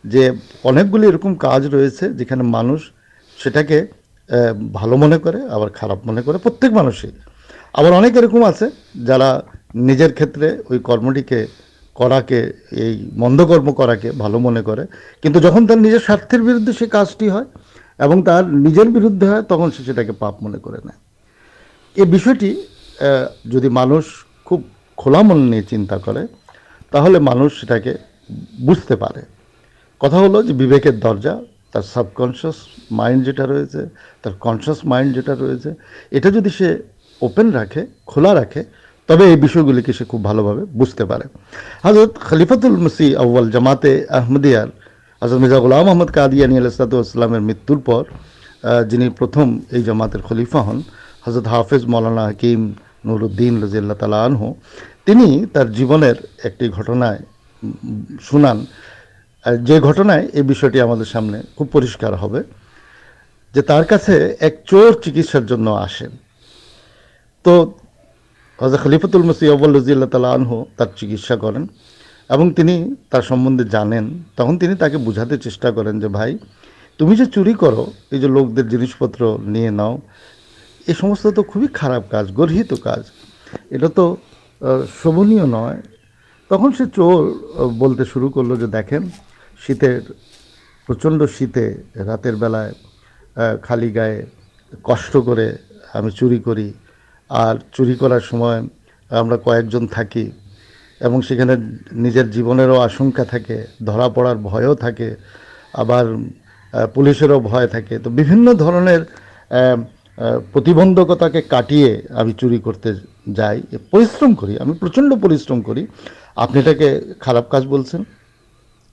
যে অনেকগুলি এরকম কাজ রয়েছে যেখানে মানুষ সেটাকে ভালো মনে করে, আবার খারাপ মনে করে, প্রত্যেক মানুষই আবার অনেক এরকম আছে যারা নিজের ক্ষেত্রে ওই কর্মটিকে করাকে, এই মন্দকর্ম করাকে ভালো মনে করে। কিন্তু যখন তার নিজের স্বার্থের বিরুদ্ধে সে কাজটি হয় এবং তার নিজের বিরুদ্ধে হয়, তখন সে সেটাকে পাপ মনে করে নেয়। এ বিষয়টি যদি মানুষ খুব খোলা মন নিয়ে চিন্তা করে, তাহলে মানুষ সেটাকে বুঝতে পারে। কথা হলো যে বিবেকের দরজা তার সাবকনশিয়াস মাইন্ড যেটা রয়েছে, তার কনশিয়াস মাইন্ড যেটা রয়েছে, এটা যদি সে ওপেন রাখে, খোলা রাখে, তবে এই বিষয়গুলিকে সে খুব ভালোভাবে বুঝতে পারে। হজরত খলিফাতুল মসি আউ্বাল জামাতে আহমদিয়ার হজরত মির্জা গুলাম আহমদ কাদিয়ানি আলাইসালামের মৃত্যুর পর যিনি প্রথম এই জামাতের খলিফা হন হজরত হাফেজ মৌলানা হাকিম নুরুদ্দিন রাজিয়াল্লাহ তালা আনহু, তিনি তার জীবনের একটি ঘটনায় শুনান। যে ঘটনায় এই বিষয়টি আমাদের সামনে খুব পরিষ্কার হবে, যে তার কাছে এক চোর চিকিৎসার জন্য আসেন তো হজরত খলিফাতুল মসি আব্বাল তালা আনহু তার চিকিৎসা করেন এবং তিনি তার সম্বন্ধে জানেন। তখন তিনি তাকে বোঝাতে চেষ্টা করেন যে, ভাই, তুমি যে চুরি করো, এই যে লোকদের জিনিসপত্র নিয়ে নাও, এ সমস্ত তো খুবই খারাপ কাজ, গর্হিত কাজ। এটা তো শোভনীয় নয়। তখন সে চোর বলতে শুরু করল যে, দেখেন শীতের, প্রচণ্ড শীতে রাতের বেলায় খালি গায়ে কষ্ট করে আমি চুরি করি। আর চুরি করার সময় আমরা কয়েকজন থাকি এবং সেখানে নিজের জীবনেরও আশঙ্কা থাকে, ধরা পড়ার ভয়ও থাকে, আবার পুলিশেরও ভয় থাকে। তো বিভিন্ন ধরনের প্রতিবন্ধকতাকে কাটিয়ে আমি চুরি করতে যাই। পরিশ্রম করি, আমি প্রচণ্ড পরিশ্রম করি। আপনি এটাকে খারাপ কাজ বলছেন?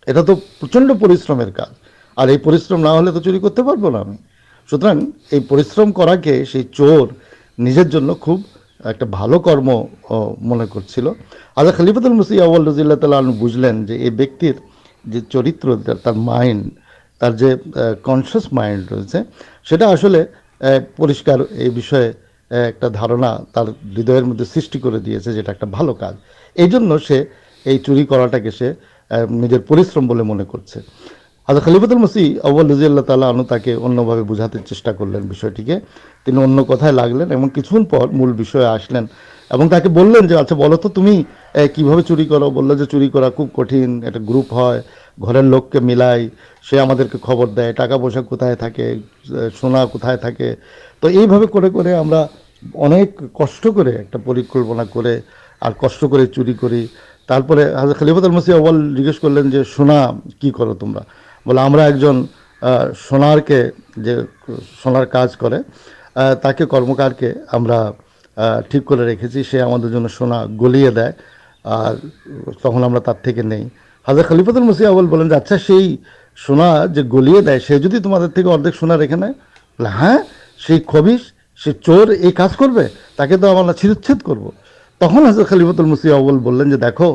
এটা তো প্রচণ্ড পরিশ্রমের কাজ। আর এই পরিশ্রম না হলে তো চুরি করতে পারব না আমি। সুতরাং এই পরিশ্রম করাকে সেই চোর নিজের জন্য খুব একটা ভালো কর্ম মনে করছিল। আজা খলিফাতুল মুসি আউ্ল রাজিল্লাহ তালা বুঝলেন যে এই ব্যক্তির যে চরিত্র, তার- মাইন্ড তার যে কনসিয়াস মাইন্ড রয়েছে, সেটা আসলে পরিষ্কার এই বিষয়ে একটা ধারণা তার হৃদয়ের মধ্যে সৃষ্টি করে দিয়েছে যেটা একটা ভালো কাজ। এই জন্য সে এই চুরি করাটাকে সে নিজের পরিশ্রম বলে মনে করছে। হাজর খলিফাতুল মসি আউ্বাল রাজিয়াল্লাহ তালা আনু তাকে অন্যভাবে বোঝাতে চেষ্টা করলেন বিষয়টিকে। তিনি অন্য কথায় লাগলেন এবং কিছুক্ষণ পর মূল বিষয়ে আসলেন এবং তাকে বললেন যে আচ্ছা বলো তো তুমি কীভাবে চুরি করো? বলল যে, চুরি করা খুব কঠিন একটা গ্রুপ হয়, ঘরের লোককে মিলাই, সে আমাদেরকে খবর দেয় টাকা পয়সা কোথায় থাকে সোনা কোথায় থাকে? তো এইভাবে করে করে আমরা অনেক কষ্ট করে একটা পরিকল্পনা করে, আর কষ্ট করে চুরি করি। তারপরে হাজর খলিফাতুল মসি আউ্বাল জিজ্ঞেস করলেন যে সোনা কি করো তোমরা? বলে, আমরা একজন সোনারকে যে, সোনার কাজ করে তাকে কর্মকারকে আমরা ঠিক করে রেখেছি। সে আমাদের জন্য সোনা গলিয়ে দেয়, আর তখন আমরা তার থেকে নেই। হাজার খলিফাতুল মসি আউ্বাল বলেন যে আচ্ছা সেই সোনা যে গলিয়ে দেয়, সে যদি তোমাদের থেকে অর্ধেক সোনা রেখে নেয়? বলে হ্যাঁ সেই খবিস সে চোর এই কাজ করবে, তাকে তো আমরা ছিরুচ্ছেদ করব। তখন হাজর খলিফাতুল মুসি আউ্বল বললেন যে, দেখো,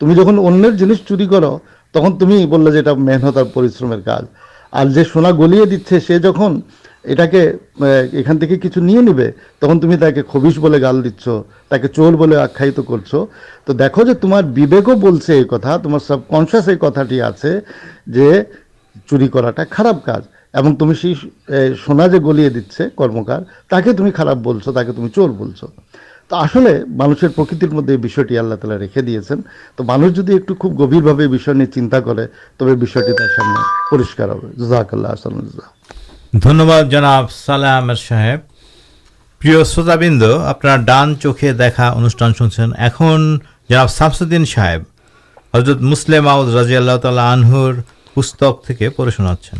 তুমি যখন অন্যের জিনিস চুরি করো, তখন তুমি বললে যে, এটা মেহনত আর পরিশ্রমের কাজ। আর যে সোনা গলিয়ে দিচ্ছে, সে যখন এটাকে এখান থেকে কিছু নিয়ে নেবে, তখন তুমি তাকে খবিস বলে গাল দিচ্ছ, তাকে চোর বলে আখ্যায়িত করছ। তো দেখো যে, তোমার বিবেকও বলছে এই কথা, তোমার সাবকনশিয়াস এই কথাটি আছে যে, চুরি করাটা খারাপ কাজ। এবং তুমি সেই সোনা যে গলিয়ে দিচ্ছে কর্মকার, তাকে তুমি খারাপ বলছো, তাকে তুমি চোর বলছো। তো আসলে মানুষের প্রকৃতির মধ্যে এই বিষয়টি আল্লাহ তালা রেখে দিয়েছেন। তো মানুষ যদি একটু খুব গভীরভাবে এই বিষয় নিয়ে চিন্তা করে তবে বিষয়টি তার সামনে পরিষ্কার হবে। জাজাকাল্লাহ আসালাম ধন্যবাদ জনাব সালাহ আহমেদ সাহেব। প্রিয় শ্রোতাবৃন্দ আপনার ডান চোখে দেখা অনুষ্ঠান শুনছেন। এখন জনাব শামসুদ্দিন সাহেব হজরত মুসলিম আউদ রাজি আল্লাহ তাল্লাহ আনহুর পুস্তক থেকে পড়ে শোনাচ্ছেন।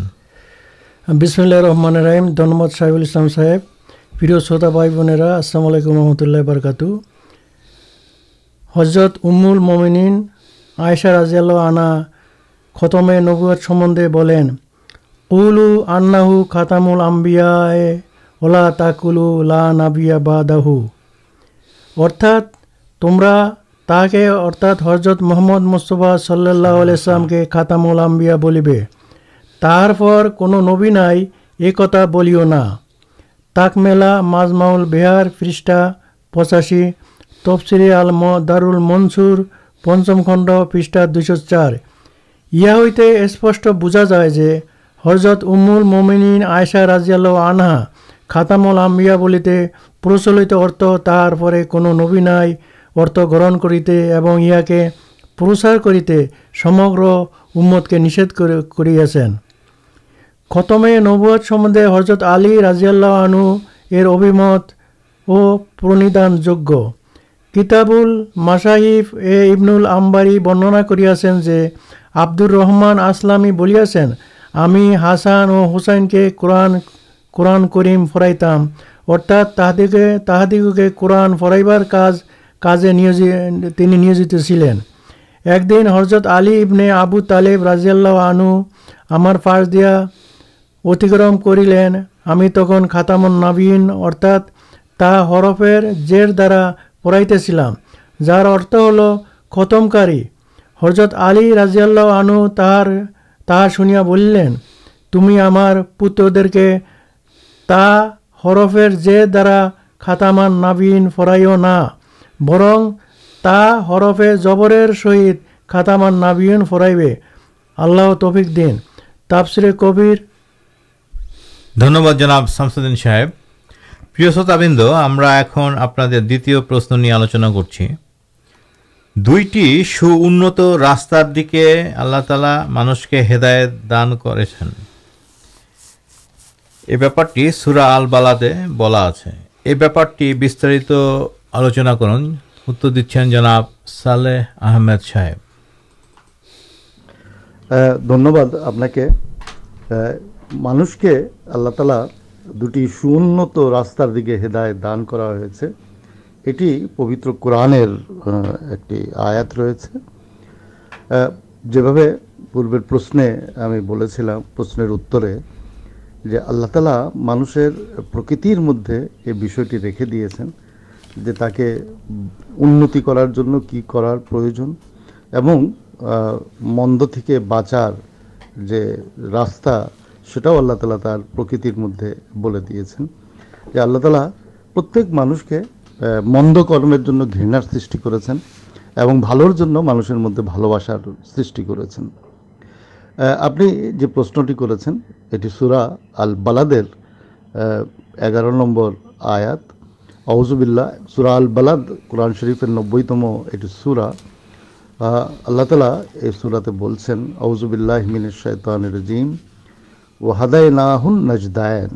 বিসমুল্লাহ রহমান রাহিম। ধন্যবাদ সাহেবুল ইসলাম সাহেব। প্রিয় শ্রোতা ভাই বোনেরা, আসসালামু আলাইকুম রহমতুল্লাহ বারকাতু। হজরত উম্মুল মমিনিন আয়েশা রাজিয়াল আনা খতমে নবুয়াত সম্বন্ধে বলেন উলু আন্নাহু খাতামুল আম্বিয়া এ ওলা তাকুলু লা নাবিয়া বাদাহু। অর্থাৎ তোমরা তাকে, অর্থাৎ হজরত মোহাম্মদ মুস্তফা সাল্লাহ আলাইসলামকে খাতামুল আম্বিয়া বলিবে। তারপর কোনো নবী নাই, এ কথা বলিও না। তাকমেলা, মাজমাউল বেহার পৃষ্ঠা পঁচাশি তফসিরে আল দারুল মনসুর, পঞ্চম খণ্ড, পৃষ্ঠা দুশো চার। ইহা হইতে স্পষ্ট বোঝা যায় যে হজরত উমুল মোমিনিন আয়সা রাজিয়াল আনহা খাতামল আম্বিয়া বলিতে প্রচলিত অর্থ তাহার পরে কোনো নবী নাই, অর্থ গ্রহণ করিতে এবং ইহাকে প্রসার করিতে সমগ্র উম্মতকে নিষেধ করে করিয়াছেন। খতমে নবুয়ত সম্বন্ধে হজরত আলী রাজিয়াল্লাহ আনু এর অভিমত ও প্রণিধানযোগ্য। কিতাবুল মাসাহিফ এ ইবনুল আম্বারি বর্ণনা করিয়াছেন যে, আব্দুর রহমান আসলামী বলিয়াছেন, আমি হাসান ও হুসাইনকে কোরআন কোরআন করিম ফরাইতাম। অর্থাৎ তাহাদিকে তাহাদিগকে কোরআন ফরাইবার কাজ, কাজে নিয়োজি, তিনি নিয়োজিত ছিলেন। একদিন হজরত আলী ইবনে আবু তালেব রাজিয়াল্লাহ আনু আমার পাশ দিয়া অতিক্রম করিলেন। আমি তখন খাতামুন নাবিন অর্থাৎ তা হরফের জের দ্বারা পড়াইতেছিলাম, যার অর্থ হলো খতমকারী। হজরত আলী রাজিয়াল্লাহ আনু তাহার, তাহা শুনিয়া বললেন, তুমি আমার পুত্রদেরকে তা হরফের যে দ্বারা খাতামান নাবিন ফরাইও না, বরং তা হরফে জবরের সহিত খাতামান নাবিন ফরাইবে আল্লাহ তফিক দিন। তাফসিরে কবির ধন্যবাদ জনাব শামসুদ্দিন সাহেব। প্রিয় শ্রোতাবৃন্দ, আমরা এখন আপনাদের দ্বিতীয় প্রশ্ন নিয়ে আলোচনা করছি। দুইটি সুউন্নত রাস্তার দিকে আল্লাহ তালা মানুষকে হেদায়েত দান করেছেন। এ ব্যাপারটি সুরা আল বালাতে বলা আছে। এ ব্যাপারটি বিস্তারিত আলোচনা করুন। উত্তর দিচ্ছেন জনাব সালেহ আহমেদ সাহেব। ধন্যবাদ আপনাকে। মানুষকে আল্লাহ তালা দুটি সুউন্নত রাস্তার দিকে হেদায়েত দান করা হয়েছে। এটি পবিত্র কোরআনের একটি আয়াত রয়েছে। যেভাবে পূর্বের প্রশ্নে আমি বলেছিলাম, প্রশ্নের উত্তরে, যে আল্লাহ তালা মানুষের প্রকৃতির মধ্যে এই বিষয়টি রেখে দিয়েছেন, যে তাকে উন্নতি করার জন্য কি করার প্রয়োজন এবং মন্দ থেকে বাঁচার যে রাস্তা সেটাও আল্লাহ তালা তার প্রকৃতির মধ্যে বলে দিয়েছেন যে আল্লাহ তালা প্রত্যেক মানুষকে মন্দ কর্মের জন্য ঘৃণার সৃষ্টি করেছেন এবং ভালোর জন্য মানুষের মধ্যে ভালোবাসার সৃষ্টি করেছেন। আপনি যে প্রশ্নটি করেছেন, এটি সুরা আল বালাদের এগারো নম্বর আয়াত। আউজুবিল্লাহ সুরা আল বালাদ কোরআন শরীফের নব্বইতম এটি সুরা। আল্লাহ তালা এই সুরাতে বলছেন আউজুবিল্লাহ মিনের শৈতানের রাজিম। ও হাদায় নাহুন নজদায়ন।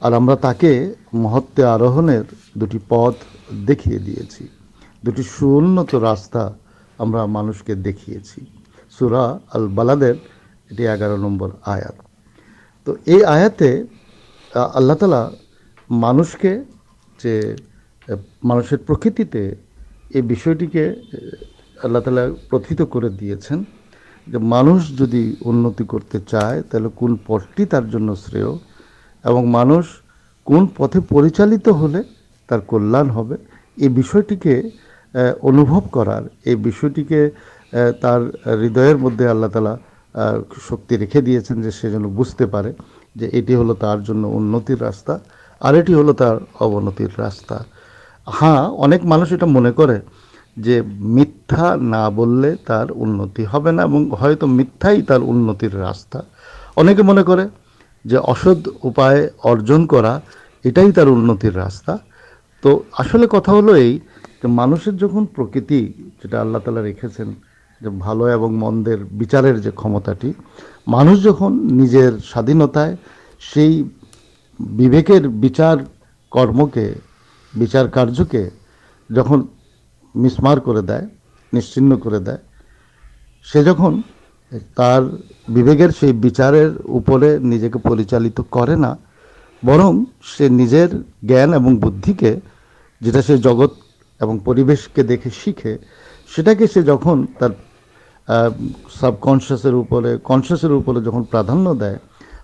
আর আমরা তাকে মহত্বে আরোহণের দুটি পথ দেখিয়ে দিয়েছি। দুটি সুন্নত রাস্তা আমরা মানুষকে দেখিয়েছি। সুরা আল বালাদের এটি এগারো নম্বর আয়াত। তো এই আয়াতে আহ, আল্লাহ তালা মানুষকে যে মানুষের প্রকৃতিতে এই বিষয়টিকে আল্লাহ তালা প্রথিত করে দিয়েছেন। যে মানুষ যদি উন্নতি করতে চায়, তাহলে কোন পথটি তার জন্য শ্রেয়? এবং মানুষ কোন পথে পরিচালিত হলে তার কল্যাণ হবে? এই বিষয়টিকে অনুভব করার এই বিষয়টিকে তার হৃদয়ের মধ্যে আল্লাহ তালা শক্তি রেখে দিয়েছেন যে সে যেন বুঝতে পারে যে এটি হলো তার জন্য উন্নতির রাস্তা, আর এটি হলো তার অবনতির রাস্তা। হ্যাঁ অনেক মানুষ এটা মনে করে যে মিথ্যা না বললে তার উন্নতি হবে না এবং হয়তো মিথ্যাই তার উন্নতির রাস্তা। অনেকে মনে করে যে অসৎ উপায়ে অর্জন করা এটাই তার উন্নতির রাস্তা। তো আসলে কথা হলো এই যে মানুষের যখন প্রকৃতি, যেটা আল্লাহ তালা রেখেছেন যে ভালো এবং মন্দের বিচারের যে ক্ষমতাটি, মানুষ যখন নিজের স্বাধীনতায় সেই বিবেকের বিচার কর্মকে, বিচার কার্যকে যখন মিসমার করে দেয় নিশ্চিহ্ন করে দেয়। সে যখন তার বিবেকের সেই বিচারের উপরে নিজেকে পরিচালিত করে না, বরং সে নিজের জ্ঞান এবং বুদ্ধিকে যেটা সে জগৎ এবং পরিবেশকে দেখে শিখে, সেটাকে সে যখন তার সাবকনশিয়াসের উপরে কনশিয়াসের উপরে যখন প্রাধান্য দেয়,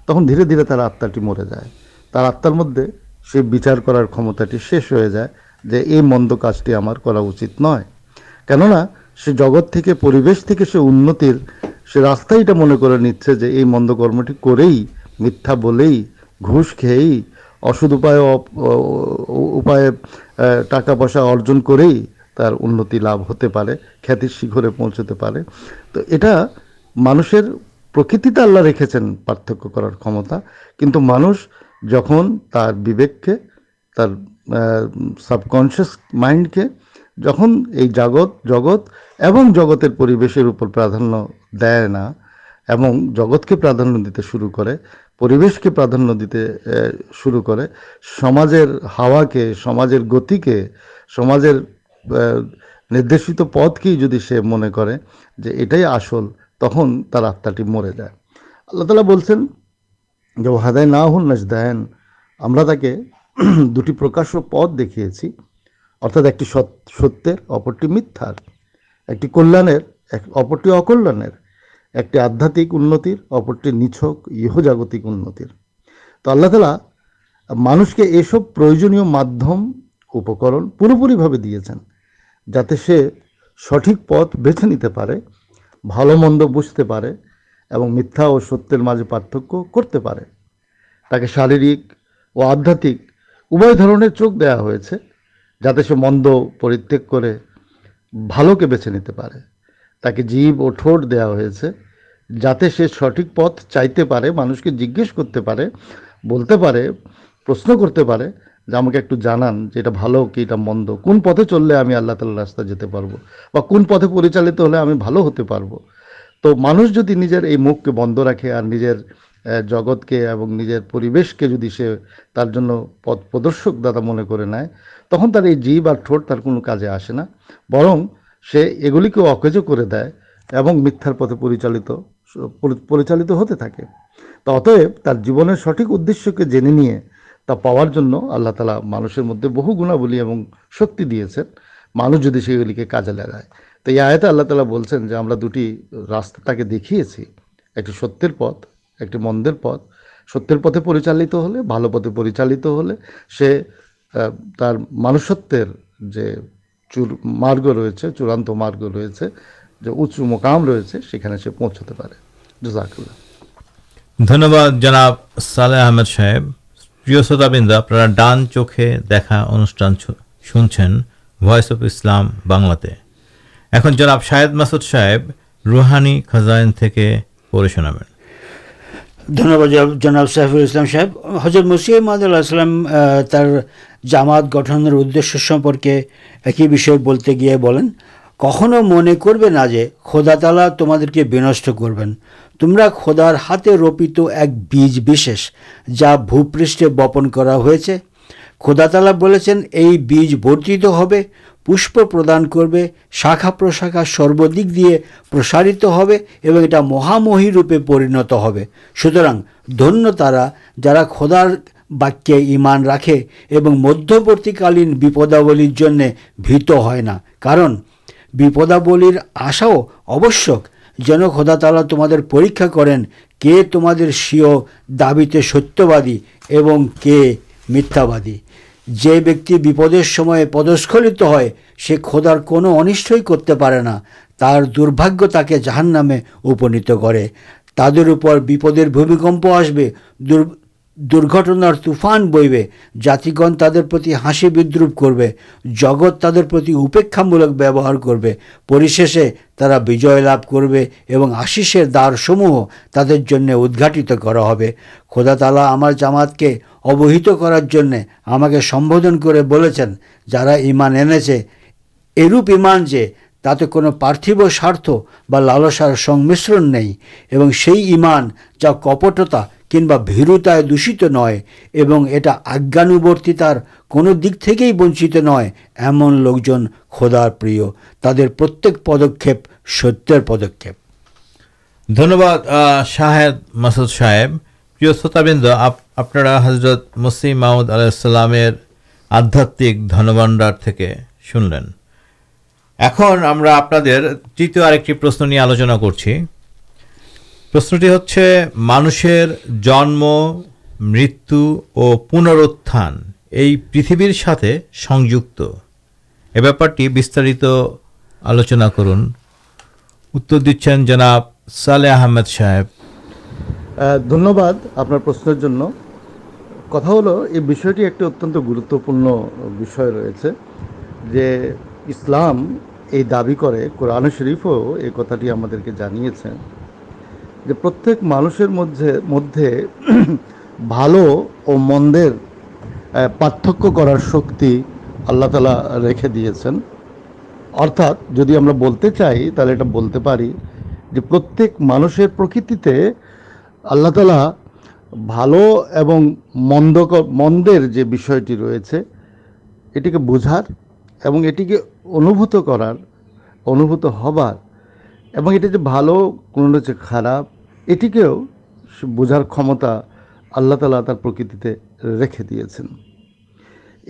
তখন ধীরে ধীরে তার আত্মাটি মরে যায়। তার আত্মার মধ্যে সে বিচার করার ক্ষমতাটি শেষ হয়ে যায়। যে এই মন্দ কাজটি আমার করা উচিত নয়। কেননা, সে জগৎ থেকে, পরিবেশ থেকে সে উন্নতির, সে রাস্তাই এটা মনে করে নিচ্ছে যে এই মন্দ কর্মটি করেই, মিথ্যা বলেই, ঘুষ খেয়েই অসুদ উপায়ে উপায়ে টাকা পয়সা অর্জন করেই তার উন্নতি লাভ হতে পারে, খ্যাতির শিখরে পৌঁছতে পারে। তো এটা মানুষের প্রকৃতিতে আল্লাহ রেখেছেন পার্থক্য করার ক্ষমতা। কিন্তু মানুষ যখন তার বিবেককে, তার সাবকনশিয়াস মাইন্ডকে যখন এই জগৎ জগৎ এবং জগতের পরিবেশের উপর প্রাধান্য দেয় না এবং জগৎকে প্রাধান্য দিতে শুরু করে, পরিবেশকে প্রাধান্য দিতে শুরু করে, সমাজের হাওয়াকে, সমাজের গতিকে, সমাজের নির্দেশিত পথকেই যদি সে মনে করে যে এটাই আসল, তখন তার আত্মাটি মরে যায়। আল্লাহ তালা বলছেন যে হাদায় না হুন নাজদায়ন আমরা তাকে দুটি প্রকাশ্য পথ দেখিয়েছি। অর্থাৎ একটি সত্যের, অপরটি মিথ্যার। একটি কল্যাণের, এক, অপরটি অকল্যাণের। একটি আধ্যাত্মিক উন্নতির, অপরটি নিছক ইহজাগতিক উন্নতির। তো আল্লাহ তালা মানুষকে এসব প্রয়োজনীয় মাধ্যম, উপকরণ পুরোপুরিভাবে দিয়েছেন, যাতে সে সঠিক পথ বেছে নিতে পারে, ভালো মন্দ বুঝতে পারে এবং মিথ্যা ও সত্যের মাঝে পার্থক্য করতে পারে। তাকে শারীরিক ও আধ্যাত্মিক উভয় ধরনের চোখ দেওয়া হয়েছে যাতে সে মন্দ পরিত্যাগ করে ভালোকে বেছে নিতে পারে। তাকে জীব ও ঠোঁট দেওয়া হয়েছে যাতে সে সঠিক পথ চাইতে পারে, মানুষকে জিজ্ঞেস করতে পারে, বলতে পারে, প্রশ্ন করতে পারে যে আমাকে একটু জানান যে এটা ভালো কি এটা মন্দ, কোন পথে চললে আমি আল্লাহ তাল্লাহ রাস্তা যেতে পারব বা কোন পথে পরিচালিত হলে আমি ভালো হতে পারব। তো মানুষ যদি নিজের এই মুখকে বন্ধ রাখে আর নিজের জগৎকে এবং নিজের পরিবেশকে যদি সে তার জন্য পথ প্রদর্শক দাদা মনে করে নেয়, তখন তার এই জীব আর ঠোঁট তার কোনো কাজে আসে না। বরং সে এগুলিকে অকেজো করে দেয় এবং মিথ্যার পথে পরিচালিত পরিচালিত হতে থাকে। তা অতএব তার জীবনের সঠিক উদ্দেশ্যকে জেনে নিয়ে তা পাওয়ার জন্য আল্লাহ তালা মানুষের মধ্যে বহু গুণাবলী এবং শক্তি দিয়েছেন। মানুষ যদি সেগুলিকে কাজে লাগায়। তো এই আয়তে আল্লাহ তালা বলছেন যে, আমরা দুটি রাস্তা তাকে দেখিয়েছি, একটি সত্যের পথ একটি মন্দের পথ। সত্যের পথে পরিচালিত হলে, ভালো পথে পরিচালিত হলে সে তার মানুষত্বের যে চুর মার্গ রয়েছে, চূড়ান্ত মার্গ রয়েছে, যে উঁচু মোকাম রয়েছে, সেখানে সে পৌঁছতে পারে। জাজাকুল্লাহ। ধন্যবাদ জনাব সালে আহমেদ সাহেব। প্রিয় শ্রোতাবৃন্দ, আপনারা ডান চোখে দেখা অনুষ্ঠান শুনছেন ভয়েস অফ ইসলাম বাংলাতে। এখন জনাব শাহেদ মাসুদ সাহেব রুহানি খাজাইন থেকে পড়ে শোনাবেন। ধন্যবাদ জনাব- সাইফুল ইসলাম সাহেব। হজরত মুসিম আসলাম তার জামাত গঠনের উদ্দেশ্য সম্পর্কে একই বিষয় বলতে গিয়ে বলেন, কখনো মনে করবে না যে খোদা তালা তোমাদেরকে বিনষ্ট করবেন। তোমরা খোদার হাতে রোপিত এক বীজ বিশেষ, যা ভূপৃষ্ঠে বপন করা হয়েছে। খোদাতালা বলেছেন, এই বীজ বর্ধিত হবে পুষ্প প্রদান করবে, শাখা প্রশাখা সর্বদিক দিয়ে প্রসারিত হবে এবং এটা মহামহী রূপে পরিণত হবে। সুতরাং ধন্য তারা যারা খোদার বাক্যে ইমান রাখে এবং মধ্যবর্তীকালীন বিপদাবলীর জন্যে ভীত হয় না। কারণ বিপদাবলীর আশাও আবশ্যক। যেন খোদা তাআলা তোমাদের পরীক্ষা করেন কে তোমাদের স্বীয় দাবিতে সত্যবাদী এবং কে মিথ্যাবাদী। যে ব্যক্তি বিপদের সময়ে পদস্খলিত হয়, সে খোদার কোনো অনিষ্টই করতে পারে না। তার দুর্ভাগ্য তাকে জাহান্নামে উপনীত করে। তাদের উপর বিপদের ভূমিকম্প আসবে। দুর্ঘটনার তুফান বইবে, জাতিগণ তাদের প্রতি হাসি বিদ্রুপ করবে, জগৎ তাদের প্রতি উপেক্ষামূলক ব্যবহার করবে, পরিশেষে তারা বিজয় লাভ করবে এবং আশিসের দ্বারসমূহ তাদের জন্য উদ্ঘাটিত করা হবে। খোদা তালা আমার জামাতকে অবহিত করার জন্যে আমাকে সম্বোধন করে বলেছেন, যারা ইমান এনেছে, এরূপ ইমান যে, তাতে কোনো পার্থিব স্বার্থ বা লালসার সংমিশ্রণ নেই এবং সেই ইমান যা কপটতা কিংবা ভীরুতায় দূষিত নয় এবং এটা আজ্ঞানুবর্তিতার কোনো দিক থেকেই বঞ্চিত নয়, এমন লোকজন খোদার প্রিয়। তাদের প্রত্যেক পদক্ষেপ সত্যের পদক্ষেপ। ধন্যবাদ শাহেদ মাসুদ সাহেব। প্রিয় শ্রোতাবৃন্দ, আপ- আপনারা হজরত মুসিম মাহমুদ আলাইসাল্লামের আধ্যাত্মিক ধনভাণ্ডার থেকে শুনলেন। এখন আমরা আপনাদের তৃতীয় আরেকটি প্রশ্ন নিয়ে আলোচনা করছি। প্রশ্নটি হচ্ছে, মানুষের জন্ম, মৃত্যু ও পুনরুত্থান এই পৃথিবীর সাথে সংযুক্ত। এ ব্যাপারটি বিস্তারিত আলোচনা করুন। উত্তর দিচ্ছেন জনাব সালে আহমেদ সাহেব। ধন্যবাদ আপনার প্রশ্নের জন্য। কথা হলো, এই বিষয়টি একটি অত্যন্ত গুরুত্বপূর্ণ বিষয় রয়েছে যে ইসলাম এই দাবি করে, কোরআন শরীফও এই কথাটি আমাদেরকে জানিয়েছে। যে প্রত্যেক মানুষের মধ্যে মধ্যে ভালো ও মন্দের পার্থক্য করার শক্তি আল্লাহ তালা রেখে দিয়েছেন। অর্থাৎ যদি আমরা বলতে চাই, তাহলে এটা বলতে পারি যে প্রত্যেক মানুষের প্রকৃতিতে আল্লাহ তালা ভালো এবং মন্দ মন্দের যে বিষয়টি রয়েছে, এটিকে বোঝার এবং এটিকে অনুভূত করার, অনুভূত হবার এবং এটা যে ভালো, কোনটা হচ্ছে খারাপ এটিকেও বোঝার ক্ষমতা আল্লাহ তালা তার প্রকৃতিতে রেখে দিয়েছেন।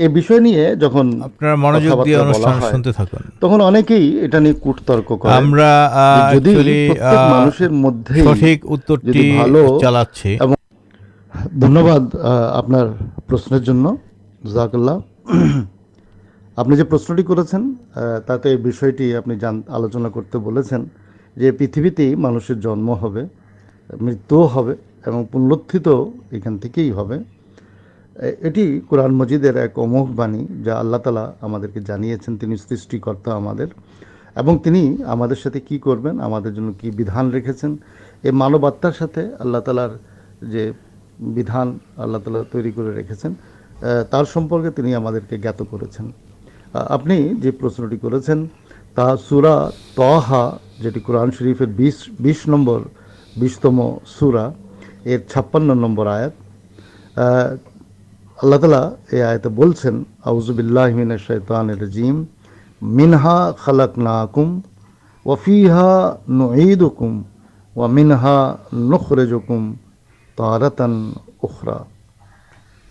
এ বিষয় নিয়ে যখন আপনারা মনোযোগ দিয়ে অনুষ্ঠান শুনতে থাকুন। তখন অনেকেই এটা নিয়ে কূটতর্ক করে আমরা যদি মানুষের মধ্যে সঠিক উত্তরটি ভালো চালাচ্ছি। এবং ধন্যবাদ আপনার প্রশ্নের জন্য। জাকাল্লাহ। আপনি যে প্রশ্নটি করেছেন তাতে এই বিষয়টি আপনি জান আলোচনা করতে বলেছেন যে পৃথিবীতেই মানুষের জন্ম হবে। মৃত্যুও হবে এবং পুনরুত্থিত এখান থেকেই হবে। এটি কোরআন মজিদের এক অমোঘ বাণী যা আল্লাহ তালা আমাদেরকে জানিয়েছেন, তিনি সৃষ্টিকর্তা আমাদের। এবং তিনি আমাদের সাথে কি করবেন, আমাদের জন্য কি বিধান রেখেছেন এই মানবাত্মার সাথে আল্লাহ তালার যে বিধান আল্লাহ তালা তৈরি করে রেখেছেন তার সম্পর্কে তিনি আমাদেরকে জ্ঞাত করেছেন। আপনি যে প্রশ্নটি করেছেন, তা সুরা তহা যেটি কোরআন শরীফের বিশ বিশ নম্বর বিশতম সুরা, এর ছাপ্পান্ন নম্বর আয়াত। আল্লাহ তালা এই আয়তে বলছেন আউজুবিল্লাহমিন শৈতান রাজিম। মিনহা খালাক নাকুম ওয়ফিহা নুঈদুকুম ওয়া মিনহা নুখরেজুকুম তারাতান উখরা।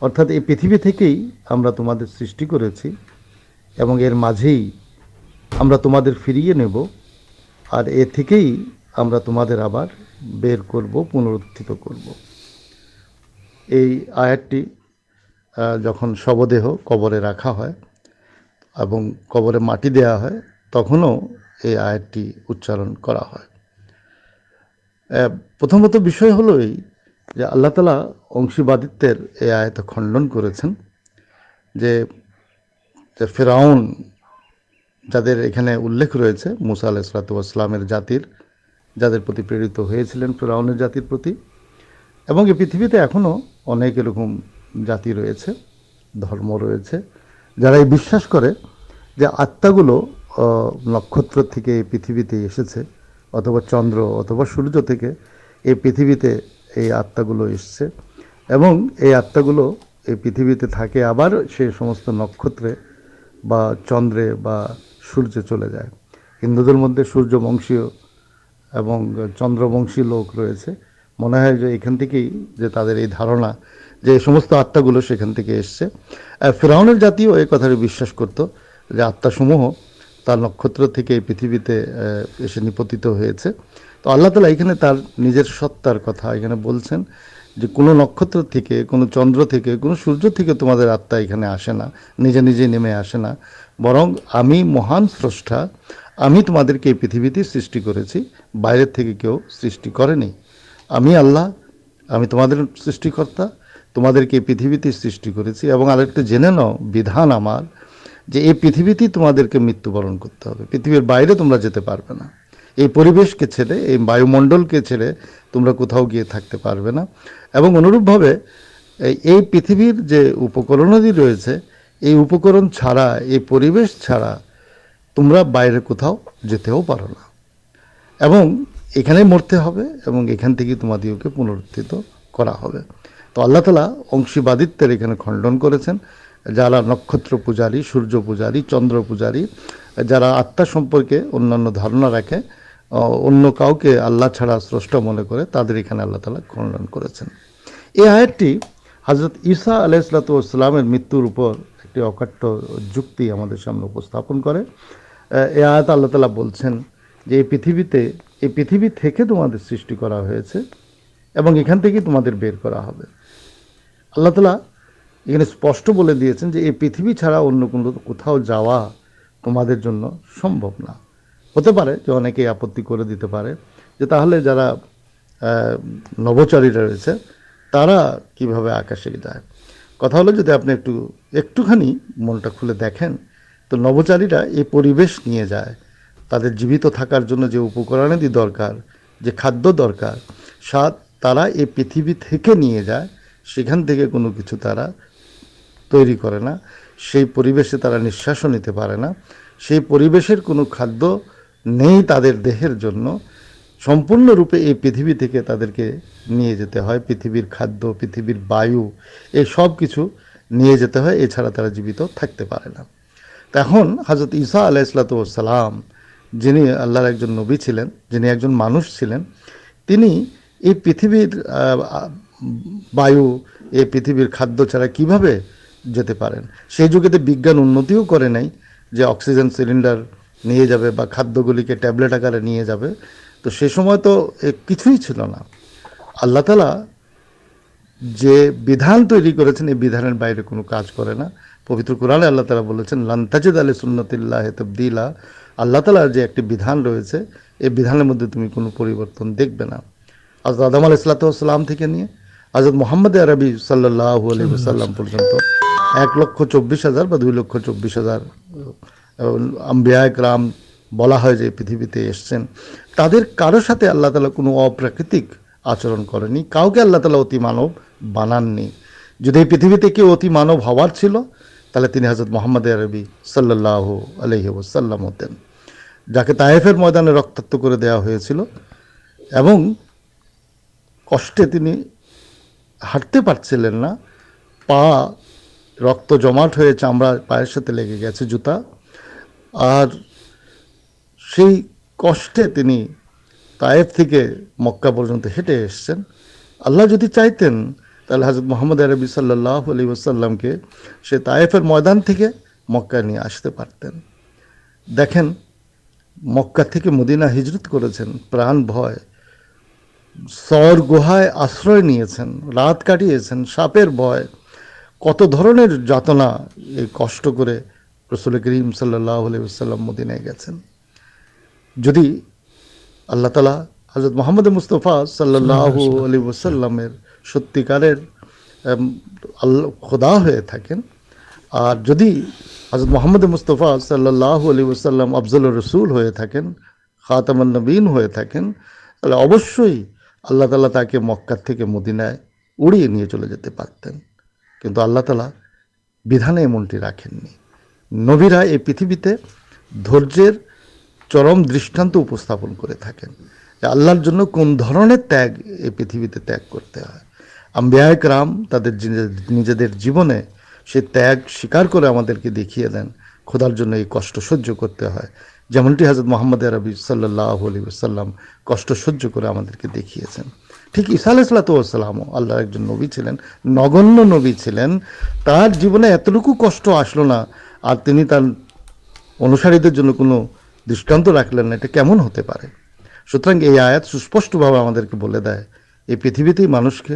অর্থাৎ এই পৃথিবী থেকেই আমরা তোমাদের সৃষ্টি করেছি এবং এর মাঝেই আমরা তোমাদের ফিরিয়ে নেব, আর এ থেকেই আমরা তোমাদের আবার বের করব, পুনরুত্থিত করব। এই আয়াতটি যখন শবদেহ কবরে রাখা হয় এবং কবরে মাটি দেয়া হয়, তখনও এই আয়াতটি উচ্চারণ করা হয়। প্রথমত বিষয় হলো এই যে আল্লাহ তালা অংশীবাদিত্বের এই আয়াতে খণ্ডন করেছেন যে ফেরাউন যাদের এখানে উল্লেখ রয়েছে, মুসা আলাহ ইসলাতামের জাতির যাদের প্রতি প্রেরিত হয়েছিলেন ফেরাউনের জাতির প্রতি। এবং এই পৃথিবীতে এখনও অনেক এরকম জাতি রয়েছে, ধর্ম রয়েছে, যারা এই বিশ্বাস করে যে আত্মাগুলো নক্ষত্র থেকে এই পৃথিবীতে এসেছে, অথবা চন্দ্র অথবা সূর্য থেকে এই পৃথিবীতে এই আত্মাগুলো এসছে। এবং এই আত্মাগুলো এই পৃথিবীতে থাকে আবার সেই সমস্ত নক্ষত্রে বা চন্দ্রে বা সূর্যে চলে যায়। হিন্দুদের মধ্যে সূর্যবংশীয় এবং চন্দ্রবংশী লোক রয়েছে। মনে হয় যে এখান থেকেই যে তাদের এই ধারণা, যে সমস্ত আত্মাগুলো সেখান থেকে এসছে। ফেরাউনের জাতিও এই কথাটি বিশ্বাস করত যে আত্মাসমূহ তার নক্ষত্র থেকে এই পৃথিবীতে এসে নিপতিত হয়েছে। তো আল্লাহ তালা এখানে তার নিজের সত্তার কথা এখানে বলছেন যে কোনো নক্ষত্র থেকে, কোনো চন্দ্র থেকে, কোনো সূর্য থেকে তোমাদের আত্মা এখানে আসে না, নিজে নিজে নেমে আসে না। বরং আমি মহান স্রষ্টা আমি তোমাদেরকে এই পৃথিবীতে সৃষ্টি করেছি, বাইরের থেকে কেউ সৃষ্টি করেনি। আমি আল্লাহ, আমি তোমাদের সৃষ্টিকর্তা, তোমাদেরকে এই পৃথিবীতে সৃষ্টি করেছি এবং আরেকটা জেনে নাও, বিধান আমার যে এই পৃথিবীতেই তোমাদেরকে মৃত্যুবরণ করতে হবে। পৃথিবীর বাইরে তোমরা যেতে পারবে না। এই পরিবেশকে ছেড়ে, এই বায়ুমণ্ডলকে ছেড়ে তোমরা কোথাও গিয়ে থাকতে পারবে না। এবং অনুরূপভাবে এই- পৃথিবীর যে উপকরণাদি রয়েছে, এই উপকরণ ছাড়া, এই পরিবেশ ছাড়া তোমরা বাইরে কোথাও যেতেও পারো না। এবং এখানে মরতে হবে এবং এখান থেকে তোমাদিওকে পুনরুত্থিত করা হবে। তো আল্লাহ তালা অংশীবাদিত্বের এখানে খণ্ডন করেছেন। যারা নক্ষত্র পূজারী, সূর্য পূজারী, চন্দ্র পূজারী, যারা আত্মা সম্পর্কে অন্যান্য ধারণা রাখে অন্য কাউকে আল্লাহ ছাড়া স্রষ্টা মনে করে, তাদের এখানে আল্লাহ তালা খণ্ডন করেছেন। এই আয়াতটি হজরত ঈসা আলাইসালাতামের মৃত্যুর উপর একটি অকাট্য যুক্তি আমাদের সামনে উপস্থাপন করে। এই আয়াত আল্লাহ তালা বলছেন যে এই পৃথিবীতে এই পৃথিবী থেকে তোমাদের সৃষ্টি করা হয়েছে এবং এখান থেকেই তোমাদের বের করা হবে। আল্লাহ তালা এখানে স্পষ্ট বলে দিয়েছেন যে এই পৃথিবী ছাড়া অন্য কোনো কোথাও যাওয়া তোমাদের জন্য সম্ভব না। হতে পারে যে অনেকেই আপত্তি করে দিতে পারে যে তাহলে যারা আহ, নভোচারীরা রয়েছে তারা কীভাবে আকাশে যায়? কথা হলো যদি আপনি একটু একটুখানি মনটা খুলে দেখেন তো নভোচারীরা এই পরিবেশ নিয়ে যায়। তাদের জীবিত থাকার জন্য যে উপকরণাদি দরকার, যে খাদ্য দরকার স্বাদ তারা এই পৃথিবী থেকে নিয়ে যায়, সেখান থেকে কোনো কিছু তারা তৈরি করে না, সেই পরিবেশে তারা নিঃশ্বাসও নিতে পারে না, সেই পরিবেশের কোনো খাদ্য নেই তাদের দেহের জন্য, সম্পূর্ণরূপে এই পৃথিবী থেকে তাদেরকে নিয়ে যেতে হয়, পৃথিবীর খাদ্য, পৃথিবীর বায়ু, এই সব কিছু নিয়ে যেতে হয়, এছাড়া তারা জীবিত থাকতে পারে না। এখন হজরত ঈসা আলাইসালাতাম যিনি আল্লাহর একজন নবী ছিলেন, যিনি একজন মানুষ ছিলেন, তিনি এই পৃথিবীর বায়ু, এই পৃথিবীর খাদ্য ছাড়া কীভাবে যেতে পারেন? সেই যুগেতে বিজ্ঞান উন্নতিও করে নাই যে অক্সিজেন সিলিন্ডার নিয়ে যাবে বা খাদ্যগুলিকে ট্যাবলেট আকারে নিয়ে যাবে। তো সে সময় তো কিছুই ছিল না। আল্লাহ তালা যে বিধান তৈরি করেছেন, এই বিধানের বাইরে কোনো কাজ করে না। পবিত্র কোরআনে আল্লাহ তালা বলেছেন লান্তাজিদ আলী সুন্নতিল্লাহ তবদিলা। আল্লাহ তালার যে একটি বিধান রয়েছে, এই বিধানের মধ্যে তুমি কোনো পরিবর্তন দেখবে না। আজ আদম আল ইসলাতাম থেকে নিয়ে আজাদ মোহাম্মদ আরবি সাল্লাহ আলী সাল্লাম পর্যন্ত এক লক্ষ চব্বিশ হাজার বা দুই লক্ষ চব্বিশ হাজার আম্বিয়া রাম বলা হয় যে পৃথিবীতে এসছেন। তাদের কারোর সাথে আল্লাহ তালা কোনো অপ্রাকৃতিক আচরণ করেনি, কাউকে আল্লাহ তালা অতি মানব বানাননি। যদি এই পৃথিবীতে কেউ অতি মানব হওয়ার ছিল তাহলে তিনি হজরত মোহাম্মদ আরবি সাল্লাহ আলহি ওসাল্লাম হতেন। যাকে তায়েফের ময়দানে রক্তাক্ত করে দেওয়া হয়েছিল এবং কষ্টে তিনি হাঁটতে পারছিলেন না, পা রক্ত জমাট হয়ে চামড়া পায়ের সাথে লেগে গেছে জুতা, আর সেই কষ্টে তিনি তায়েফ থেকে মক্কা পর্যন্ত হেঁটে এসছেন। আল্লাহ যদি চাইতেন তাহলে হাজরত মোহাম্মদ আরবি সাল্লাহ আলী ওসাল্লামকে সে তায়েফের ময়দান থেকে মক্কা নিয়ে আসতে পারতেন। দেখেন, মক্কা থেকে মদিনা হিজরত করেছেন, প্রাণ ভয় সর গুহায় আশ্রয় নিয়েছেন, রাত কাটিয়েছেন, সাপের ভয়, কত ধরনের যাতনা এই কষ্ট করে রসুল করিম সাল্লাহ আলাইসাল্লাম মদিনায় গেছেন। যদি আল্লাহ তালা হজরত মোহাম্মদ মুস্তফা সাল্লাহ আলী ওসাল্লামের সত্যিকারের আল্লাহ, খোদা হয়ে থাকেন। আর যদি হজরত মোহাম্মদ মুস্তফা সাল্লাহ আলী ওসাল্লাম আফজল রসুল হয়ে থাকেন, খাতামান নবীন হয়ে থাকেন, তাহলে অবশ্যই আল্লাহ তালা তাকে মক্কার থেকে মদিনায় উড়িয়ে নিয়ে চলে যেতে পারতেন। কিন্তু আল্লাহ তালা বিধানে এমনটি রাখেননি। নবীরা এই পৃথিবীতে ধৈর্যের চরম দৃষ্টান্ত উপস্থাপন করে থাকেন। যে আল্লাহর জন্য কোন ধরনের ত্যাগ এই পৃথিবীতে ত্যাগ করতে হয়? আম্বিয়ায়ক রাম তাদের নিজেদের জীবনে সে ত্যাগ স্বীকার করে আমাদেরকে দেখিয়ে দেন। খোদার জন্য এই কষ্ট সহ্য করতে হয়। যেমনটি হাজরত মোহাম্মদ আরবি সাল্লাহ আলী সাল্লাম কষ্ট সহ্য করে আমাদেরকে দেখিয়েছেন। ঠিক ঈসা আলাইসালাতামও আল্লাহর একজন নবী ছিলেন, নগণ্য নবী ছিলেন। তার জীবনে এতটুকু কষ্ট আসলো না, আর তিনি তার অনুসারীদের জন্য কোনো দৃষ্টান্ত রাখলেন না। এটা কেমন হতে পারে? সুতরাং এই আয়াত সুস্পষ্টভাবে আমাদেরকে বলে দেয়, এই পৃথিবীতেই মানুষকে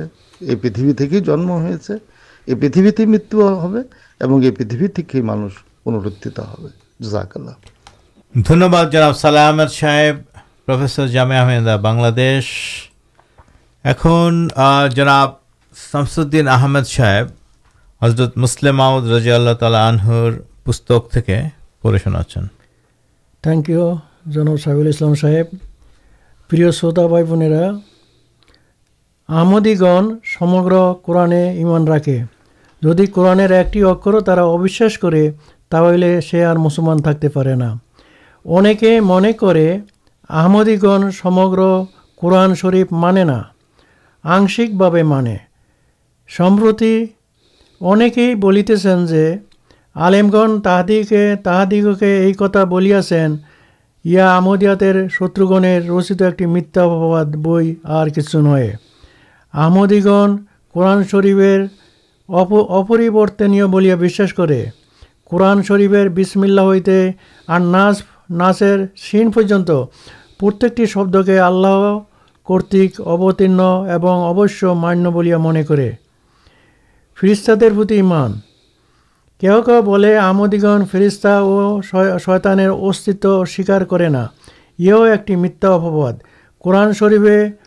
এই পৃথিবী থেকেই জন্ম হয়েছে এই পৃথিবীতেই মৃত্যু হবে এবং এই পৃথিবী থেকেই মানুষ পুনরুত্থিত হবে। জাকাল্লাহ ধন্যবাদ জনাব সালাহ আহমেদ সাহেব প্রফেসর জামে আহমেদা বাংলাদেশ। এখন জনাব শামসুদ্দিন আহমেদ সাহেব হজরত মুসলিম মাহমুদ রাজি আল্লাহ তালা আনহুর পুস্তক থেকে পড়ে শোনাচ্ছেন। থ্যাংক ইউ জনাব সাইবুল ইসলাম সাহেব। প্রিয় শ্রোতা ভাই বোনেরা আহমদীগণ সমগ্র কোরআনে ইমান রাখে। যদি কোরআনের একটি অক্ষরও তারা অবিশ্বাস করে, তাহলে সে আর মুসলমান থাকতে পারে না। অনেকে মনে করে, আহমদীগণ সমগ্র কোরআন শরীফ মানে না, আংশিকভাবে মানে। সম্প্রতি অনেকেই বলিতেছেন যে, আলেমগণ তাহাদিকে তাহাদিগকে এই কথা বলিয়াছেন, ইয়া আমদিয়াতের শত্রুগণের রচিত একটি মিথ্যা অপবাদ বই আর কিছু নয়। আহমদিগণ কোরআন শরীফের অপ, অপরিবর্তনীয় বলিয়া বিশ্বাস করে। কোরআন শরীফের বিসমিল্লা হইতে আর নাস, নাসের সিন পর্যন্ত প্রত্যেকটি শব্দকে আল্লাহ কর্তৃক অবতীর্ণ এবং অবশ্য মান্য বলিয়া মনে করে। ফিরিস্তাদের প্রতি ইমান কেউ কেউ বলে, আমদিগণ ফেরিস্তা ও শয়- শয়তানের অস্তিত্ব স্বীকার করে না। ইয়েও একটি মিথ্যা অপবাদ। কোরআন শরীফে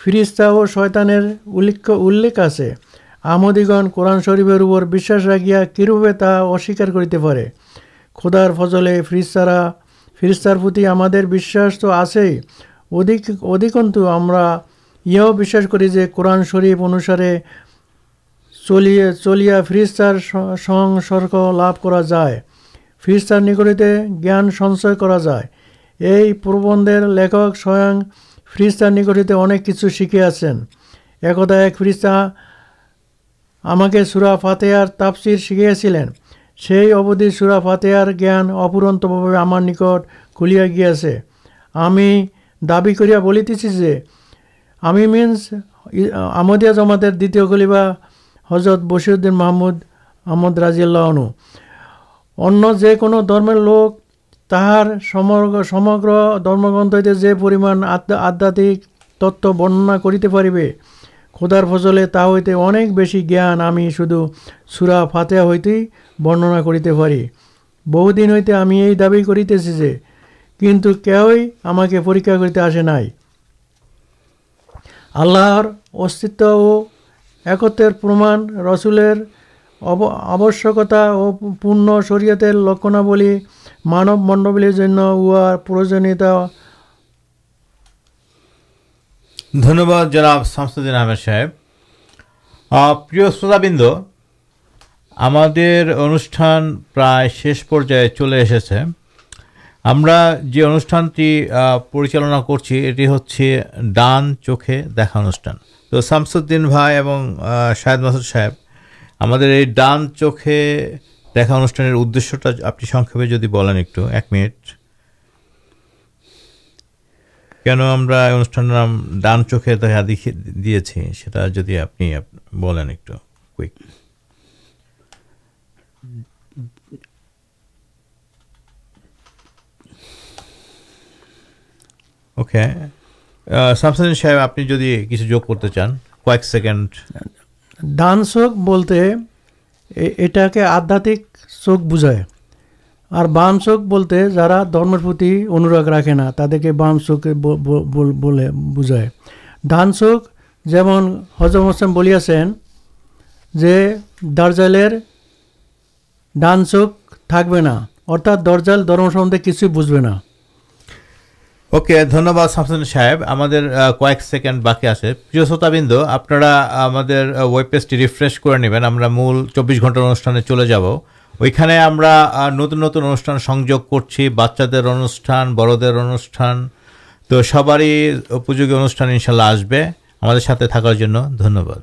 ফিরিস্তা ও শয়তানের উল্লেখ উল্লেখ আছে। আমদিগণ কোরআন শরীফের উপর বিশ্বাস রাখিয়া কীরূপে তা অস্বীকার করিতে পারে? খোদার ফজলে ফিরিস্তারা, ফিরিস্তার প্রতি আমাদের বিশ্বাস তো আছেই। অধিক, অধিকন্তু আমরা ইয়েও বিশ্বাস করি যে কোরআন শরীফ অনুসারে চলিয়ে, চলিয়া ফিরিস্তার সংসর্গ লাভ করা যায়। ফিরিস্তার নিকটিতে জ্ঞান সঞ্চয় করা যায়। এই প্রবন্ধের লেখক স্বয়ং ফিরিস্তার নিকটিতে অনেক কিছু শিখিয়াছেন একদা এক ফিরিস্তা আমাকে সুরা ফাতেহার তাপসির শিখিয়েছিলেন। সেই অবধি সুরা ফাতেহার জ্ঞান অপুরন্তভাবে আমার নিকট খুলিয়া গিয়াছে। আমি দাবি করিয়া বলিতেছি যে, আমি মিন্স আমদিয়া জমাতের দ্বিতীয় খলিফা হজরত বসিউদ্দিন মাহমুদ আহমদ রাজিয়াল্লাহনু অন্য যে কোনো ধর্মের লোক তাহার সমগ্র সমগ্র ধর্মগ্রন্থ হইতে যে পরিমাণ আধ্য- আধ্যাত্মিক তত্ত্ব বর্ণনা করিতে পারিবে, খোদার ফজলে তা হইতে অনেক বেশি জ্ঞান আমি শুধু সুরা ফাতেহা হইতেই বর্ণনা করিতে পারি। বহুদিন হইতে আমি এই দাবি করিতেছি যে, কিন্তু কেউই আমাকে পরীক্ষা করিতে আসে নাই। আল্লাহর অস্তিত্ব ও একত্বের প্রমাণ রসুলের অব- আবশ্যকতা ও পূর্ণ শরীয়তের লক্ষণাবলী মানব মণ্ডলীর জন্য উহার প্রয়োজনীয়তা ধন্যবাদ জনাব শামসুদ্দিন আহমেদ সাহেব। প্রিয় শ্রোতাবৃন্দ আমাদের অনুষ্ঠান প্রায় শেষ পর্যায়ে চলে এসেছে। আমরা যে অনুষ্ঠানটি পরিচালনা করছি, এটি হচ্ছে ডান চোখে দেখা অনুষ্ঠান। তো শামসুদ্দিন ভাই এবং শাহেদ মাসুদ সাহেব, আমাদের এই ডান চোখে দেখা অনুষ্ঠানের উদ্দেশ্যটা আপনি সংক্ষেপে যদি বলেন একটু, এক মিনিট। কেন আমরা অনুষ্ঠানের নাম ডান চোখে দেখা দেখিয়ে দিয়েছি, সেটা যদি আপনি বলেন একটু কুইক ওকে শামসুদ্দিন সাহেব, আপনি যদি কিছু যোগ করতে চান, কয়েক সেকেন্ড। ডান চোখ বলতে এটাকে আধ্যাত্মিক চোখ বুঝায়। আর বাম চোখ বলতে যারা ধর্মের প্রতি অনুরাগ রাখে না, তাদেরকে বাম চোখে বলে বুঝায়। ডান চোখ যেমন হজম হোসেন বলিয়াছেন যে, দার্জালের ডান চোখ থাকবে না, অর্থাৎ দরজাল ধর্ম সম্বন্ধে কিছুই বুঝবে না। ওকে, ধন্যবাদ শামসুদ্দিন সাহেব। আমাদের কয়েক সেকেন্ড বাকি আছে। প্রিয় শ্রোতাবৃন্দ, আপনারা আমাদের ওয়েব পেজটি রিফ্রেশ করে নেবেন। আমরা মূল চব্বিশ ঘণ্টার অনুষ্ঠানে চলে যাব। ওইখানে আমরা নতুন নতুন অনুষ্ঠান সংযোগ করছি। বাচ্চাদের অনুষ্ঠান, বড়দের অনুষ্ঠান। তো সবারই উপযোগী অনুষ্ঠান ইনশাল্লাহ আসবে। আমাদের সাথে থাকার জন্য ধন্যবাদ।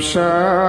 sure